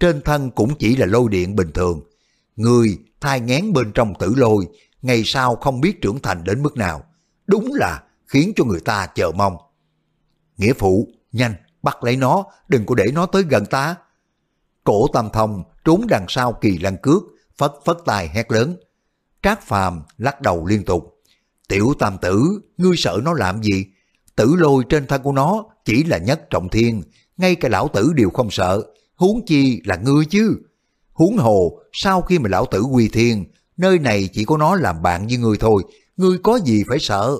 Trên thân cũng chỉ là lôi điện bình thường. Người thai ngén bên trong tử lôi, ngày sau không biết trưởng thành đến mức nào. Đúng là khiến cho người ta chờ mong. Nghĩa phụ, nhanh, bắt lấy nó, đừng có để nó tới gần ta. Cổ tam thông trốn đằng sau kỳ lăng cước, phất phất tài hét lớn. Trác phàm lắc đầu liên tục. Tiểu tam tử, ngươi sợ nó làm gì? Tử lôi trên thân của nó chỉ là nhất trọng thiên, ngay cả lão tử đều không sợ, huống chi là ngươi chứ. Huống hồ, sau khi mà lão tử quy thiên, nơi này chỉ có nó làm bạn với ngươi thôi, ngươi có gì phải sợ.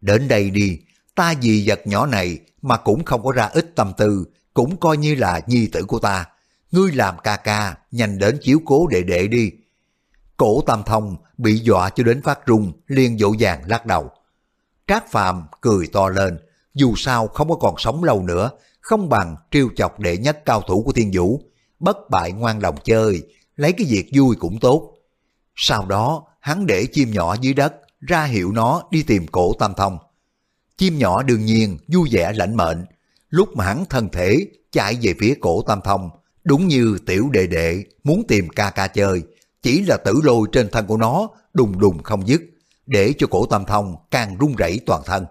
Đến đây đi, ta vì vật nhỏ này mà cũng không có ra ít tâm tư, cũng coi như là nhi tử của ta. Ngươi làm ca ca, nhanh đến chiếu cố đệ đệ đi. Cổ tam thông bị dọa cho đến phát rung liền dỗ dàng lắc đầu. Trác Phàm cười to lên, dù sao không có còn sống lâu nữa, không bằng trêu chọc đệ nhất cao thủ của thiên vũ, bất bại ngoan đồng chơi, lấy cái việc vui cũng tốt. Sau đó, hắn để chim nhỏ dưới đất, ra hiệu nó đi tìm cổ tam thông. Chim nhỏ đương nhiên vui vẻ lãnh mệnh, lúc mà hắn thân thể chạy về phía cổ tam thông, đúng như tiểu đệ đệ muốn tìm ca ca chơi, chỉ là tử lôi trên thân của nó đùng đùng không dứt, để cho cổ tam thông càng run rẩy toàn thân.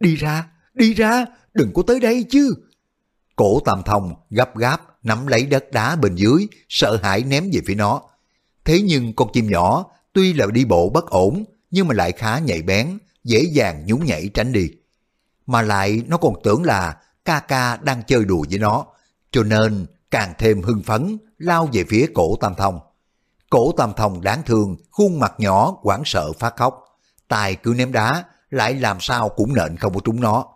Đi ra, đi ra, đừng có tới đây chứ. Cổ tam thông gấp gáp nắm lấy đất đá bên dưới, sợ hãi ném về phía nó. Thế nhưng con chim nhỏ tuy là đi bộ bất ổn, nhưng mà lại khá nhạy bén, dễ dàng nhún nhảy tránh đi. Mà lại nó còn tưởng là ca ca đang chơi đùa với nó, cho nên càng thêm hưng phấn, lao về phía cổ tam thông. Cổ tam thông đáng thương, khuôn mặt nhỏ quảng sợ phát khóc. Tài cứ ném đá, lại làm sao cũng nện không có trúng nó.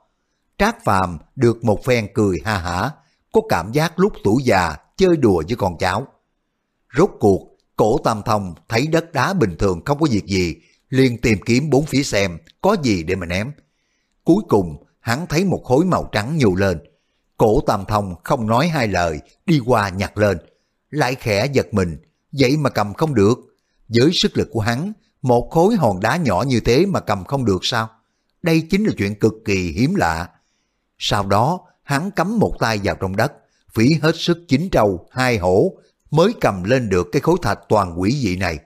Trác Phàm được một phen cười ha hả, có cảm giác lúc tuổi già chơi đùa với con cháu. Rốt cuộc, cổ tam thông thấy đất đá bình thường không có việc gì, liền tìm kiếm bốn phía xem có gì để mà ném. Cuối cùng, hắn thấy một khối màu trắng nhù lên. Cổ tam thông không nói hai lời, đi qua nhặt lên. Lại khẽ giật mình, vậy mà cầm không được. Với sức lực của hắn, một khối hòn đá nhỏ như thế mà cầm không được sao? Đây chính là chuyện cực kỳ hiếm lạ. Sau đó, hắn cắm một tay vào trong đất, phí hết sức chín trâu, hai hổ, mới cầm lên được cái khối thạch toàn quỷ dị này.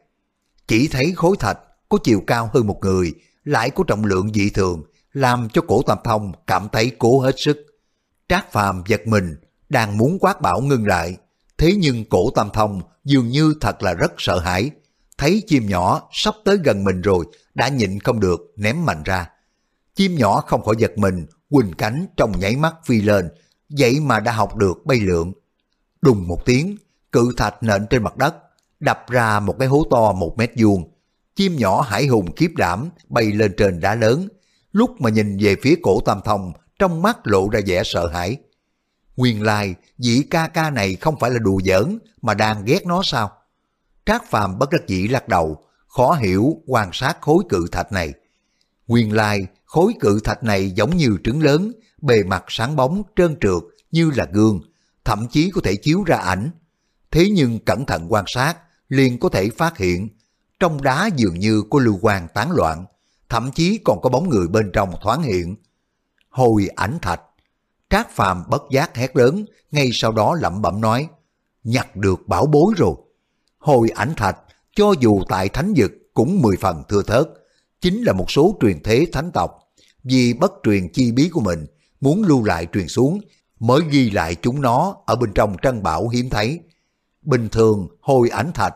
Chỉ thấy khối thạch có chiều cao hơn một người, lại có trọng lượng dị thường, làm cho cổ tam thông cảm thấy cố hết sức. Trác phàm giật mình, đang muốn quát bảo ngưng lại, thế nhưng cổ tam thông dường như thật là rất sợ hãi. Thấy chim nhỏ sắp tới gần mình rồi, đã nhịn không được, ném mạnh ra. Chim nhỏ không khỏi giật mình, quỳnh cánh trong nháy mắt phi lên, vậy mà đã học được bay lượn. Đùng một tiếng, cự thạch nện trên mặt đất, đập ra một cái hố to một mét vuông. Chim nhỏ hải hùng kiếp đảm bay lên trên đá lớn, lúc mà nhìn về phía cổ tam thông, trong mắt lộ ra vẻ sợ hãi. Nguyên lai, vị ca ca này không phải là đùa giỡn mà đang ghét nó sao? Trác Phàm bất đắc dĩ lắc đầu, khó hiểu quan sát khối cự thạch này. Nguyên lai, khối cự thạch này giống như trứng lớn, bề mặt sáng bóng, trơn trượt như là gương, thậm chí có thể chiếu ra ảnh. Thế nhưng cẩn thận quan sát, liền có thể phát hiện, trong đá dường như có lưu quang tán loạn, thậm chí còn có bóng người bên trong thoáng hiện. Hồi ảnh thạch, Trác Phàm bất giác hét lớn, ngay sau đó lẩm bẩm nói, nhặt được bảo bối rồi. Hồi ảnh thạch, cho dù tại thánh vực cũng mười phần thưa thớt, chính là một số truyền thế thánh tộc. Vì bất truyền chi bí của mình, muốn lưu lại truyền xuống, mới ghi lại chúng nó ở bên trong trân bảo hiếm thấy. Bình thường, hồi ảnh thạch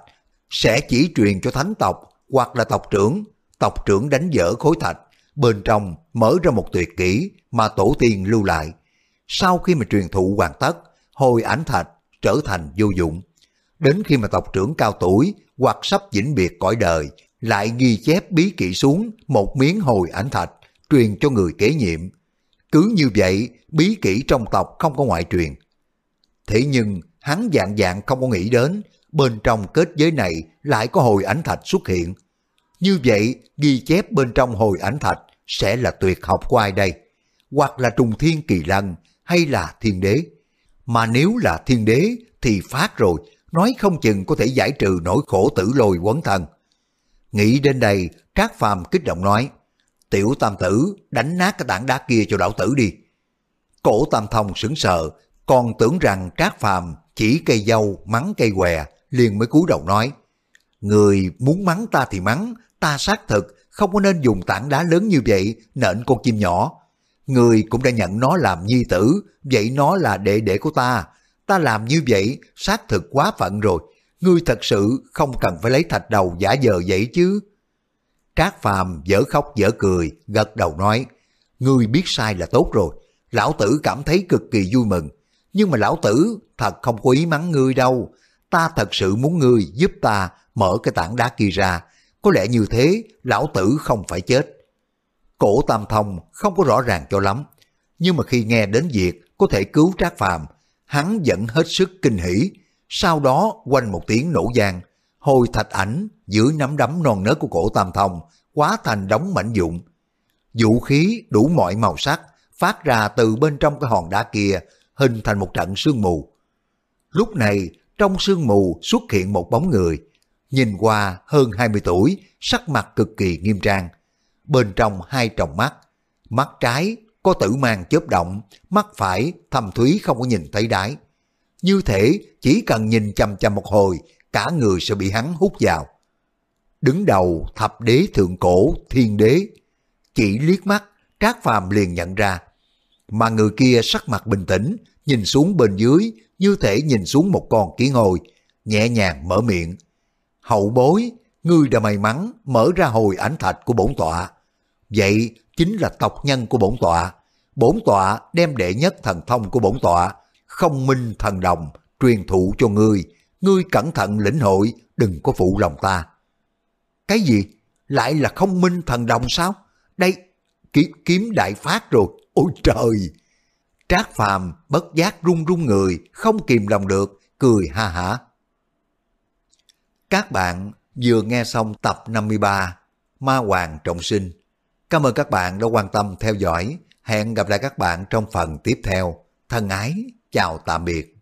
sẽ chỉ truyền cho thánh tộc hoặc là tộc trưởng, tộc trưởng đánh dở khối thạch, bên trong mở ra một tuyệt kỹ mà tổ tiên lưu lại. Sau khi mà truyền thụ hoàn tất, hồi ảnh thạch trở thành vô dụng. Đến khi mà tộc trưởng cao tuổi hoặc sắp vĩnh biệt cõi đời, lại ghi chép bí kỹ xuống một miếng hồi ảnh thạch, truyền cho người kế nhiệm. Cứ như vậy, bí kỹ trong tộc không có ngoại truyền. Thế nhưng, hắn dạng dạng không có nghĩ đến, bên trong kết giới này lại có hồi ảnh thạch xuất hiện. Như vậy, ghi chép bên trong hồi ảnh thạch sẽ là tuyệt học của ai đây? Hoặc là trùng thiên kỳ lân, hay là thiên đế? Mà nếu là thiên đế thì phát rồi, nói không chừng có thể giải trừ nỗi khổ tử lôi quấn thân. Nghĩ đến đây, Trác Phàm kích động nói, tiểu tam tử đánh nát cái tảng đá kia cho đạo tử đi. Cổ tam thông sững sờ, còn tưởng rằng Trác Phàm chỉ cây dâu mắng cây què, liền mới cúi đầu nói, Người muốn mắng ta thì mắng, ta xác thực không có nên dùng tảng đá lớn như vậy nện con chim nhỏ. Người cũng đã nhận nó làm nhi tử, vậy nó là đệ đệ của ta. Ta làm như vậy xác thực quá phận rồi. Ngươi thật sự không cần phải lấy thạch đầu giả dờ vậy chứ. Trác Phàm dở khóc dở cười, gật đầu nói, ngươi biết sai là tốt rồi. Lão tử cảm thấy cực kỳ vui mừng. Nhưng mà lão tử thật không có ý mắng ngươi đâu. Ta thật sự muốn ngươi giúp ta mở cái tảng đá kia ra. Có lẽ như thế, lão tử không phải chết. Cổ Tam Thông không có rõ ràng cho lắm. Nhưng mà khi nghe đến việc có thể cứu Trác Phàm, hắn vẫn hết sức kinh hỉ. Sau đó quanh một tiếng nổ giang, hồi thạch ảnh giữ nắm đấm non nớt của cổ Tam Thông quá thành đống mảnh dụng. Vũ khí đủ mọi màu sắc phát ra từ bên trong cái hòn đá kia hình thành một trận sương mù. Lúc này trong sương mù xuất hiện một bóng người, nhìn qua hơn 20 tuổi, sắc mặt cực kỳ nghiêm trang. Bên trong hai tròng mắt, mắt trái có tử mang chớp động, mắt phải thầm thúy không có nhìn thấy đáy. Như thể chỉ cần nhìn chăm chăm một hồi, cả người sẽ bị hắn hút vào. Đứng đầu thập đế thượng cổ, thiên đế. Chỉ liếc mắt, Trác Phàm liền nhận ra. Mà người kia sắc mặt bình tĩnh, nhìn xuống bên dưới, như thể nhìn xuống một con kiến ngồi nhẹ nhàng mở miệng. Hậu bối, ngươi đã may mắn mở ra hồi ảnh thạch của bổn tọa. Vậy chính là tộc nhân của bổn tọa. Bổn tọa đem đệ nhất thần thông của bổn tọa, không minh thần đồng, truyền thụ cho ngươi. Ngươi cẩn thận lĩnh hội, đừng có phụ lòng ta. Cái gì? Lại là không minh thần đồng sao? Đây, kiếm, kiếm đại phát rồi. Ôi trời! Trác Phàm bất giác run run người, không kìm lòng được, cười ha hả. Các bạn vừa nghe xong tập 53 Ma Hoàng Trọng Sinh. Cảm ơn các bạn đã quan tâm theo dõi. Hẹn gặp lại các bạn trong phần tiếp theo. Thân ái, chào tạm biệt.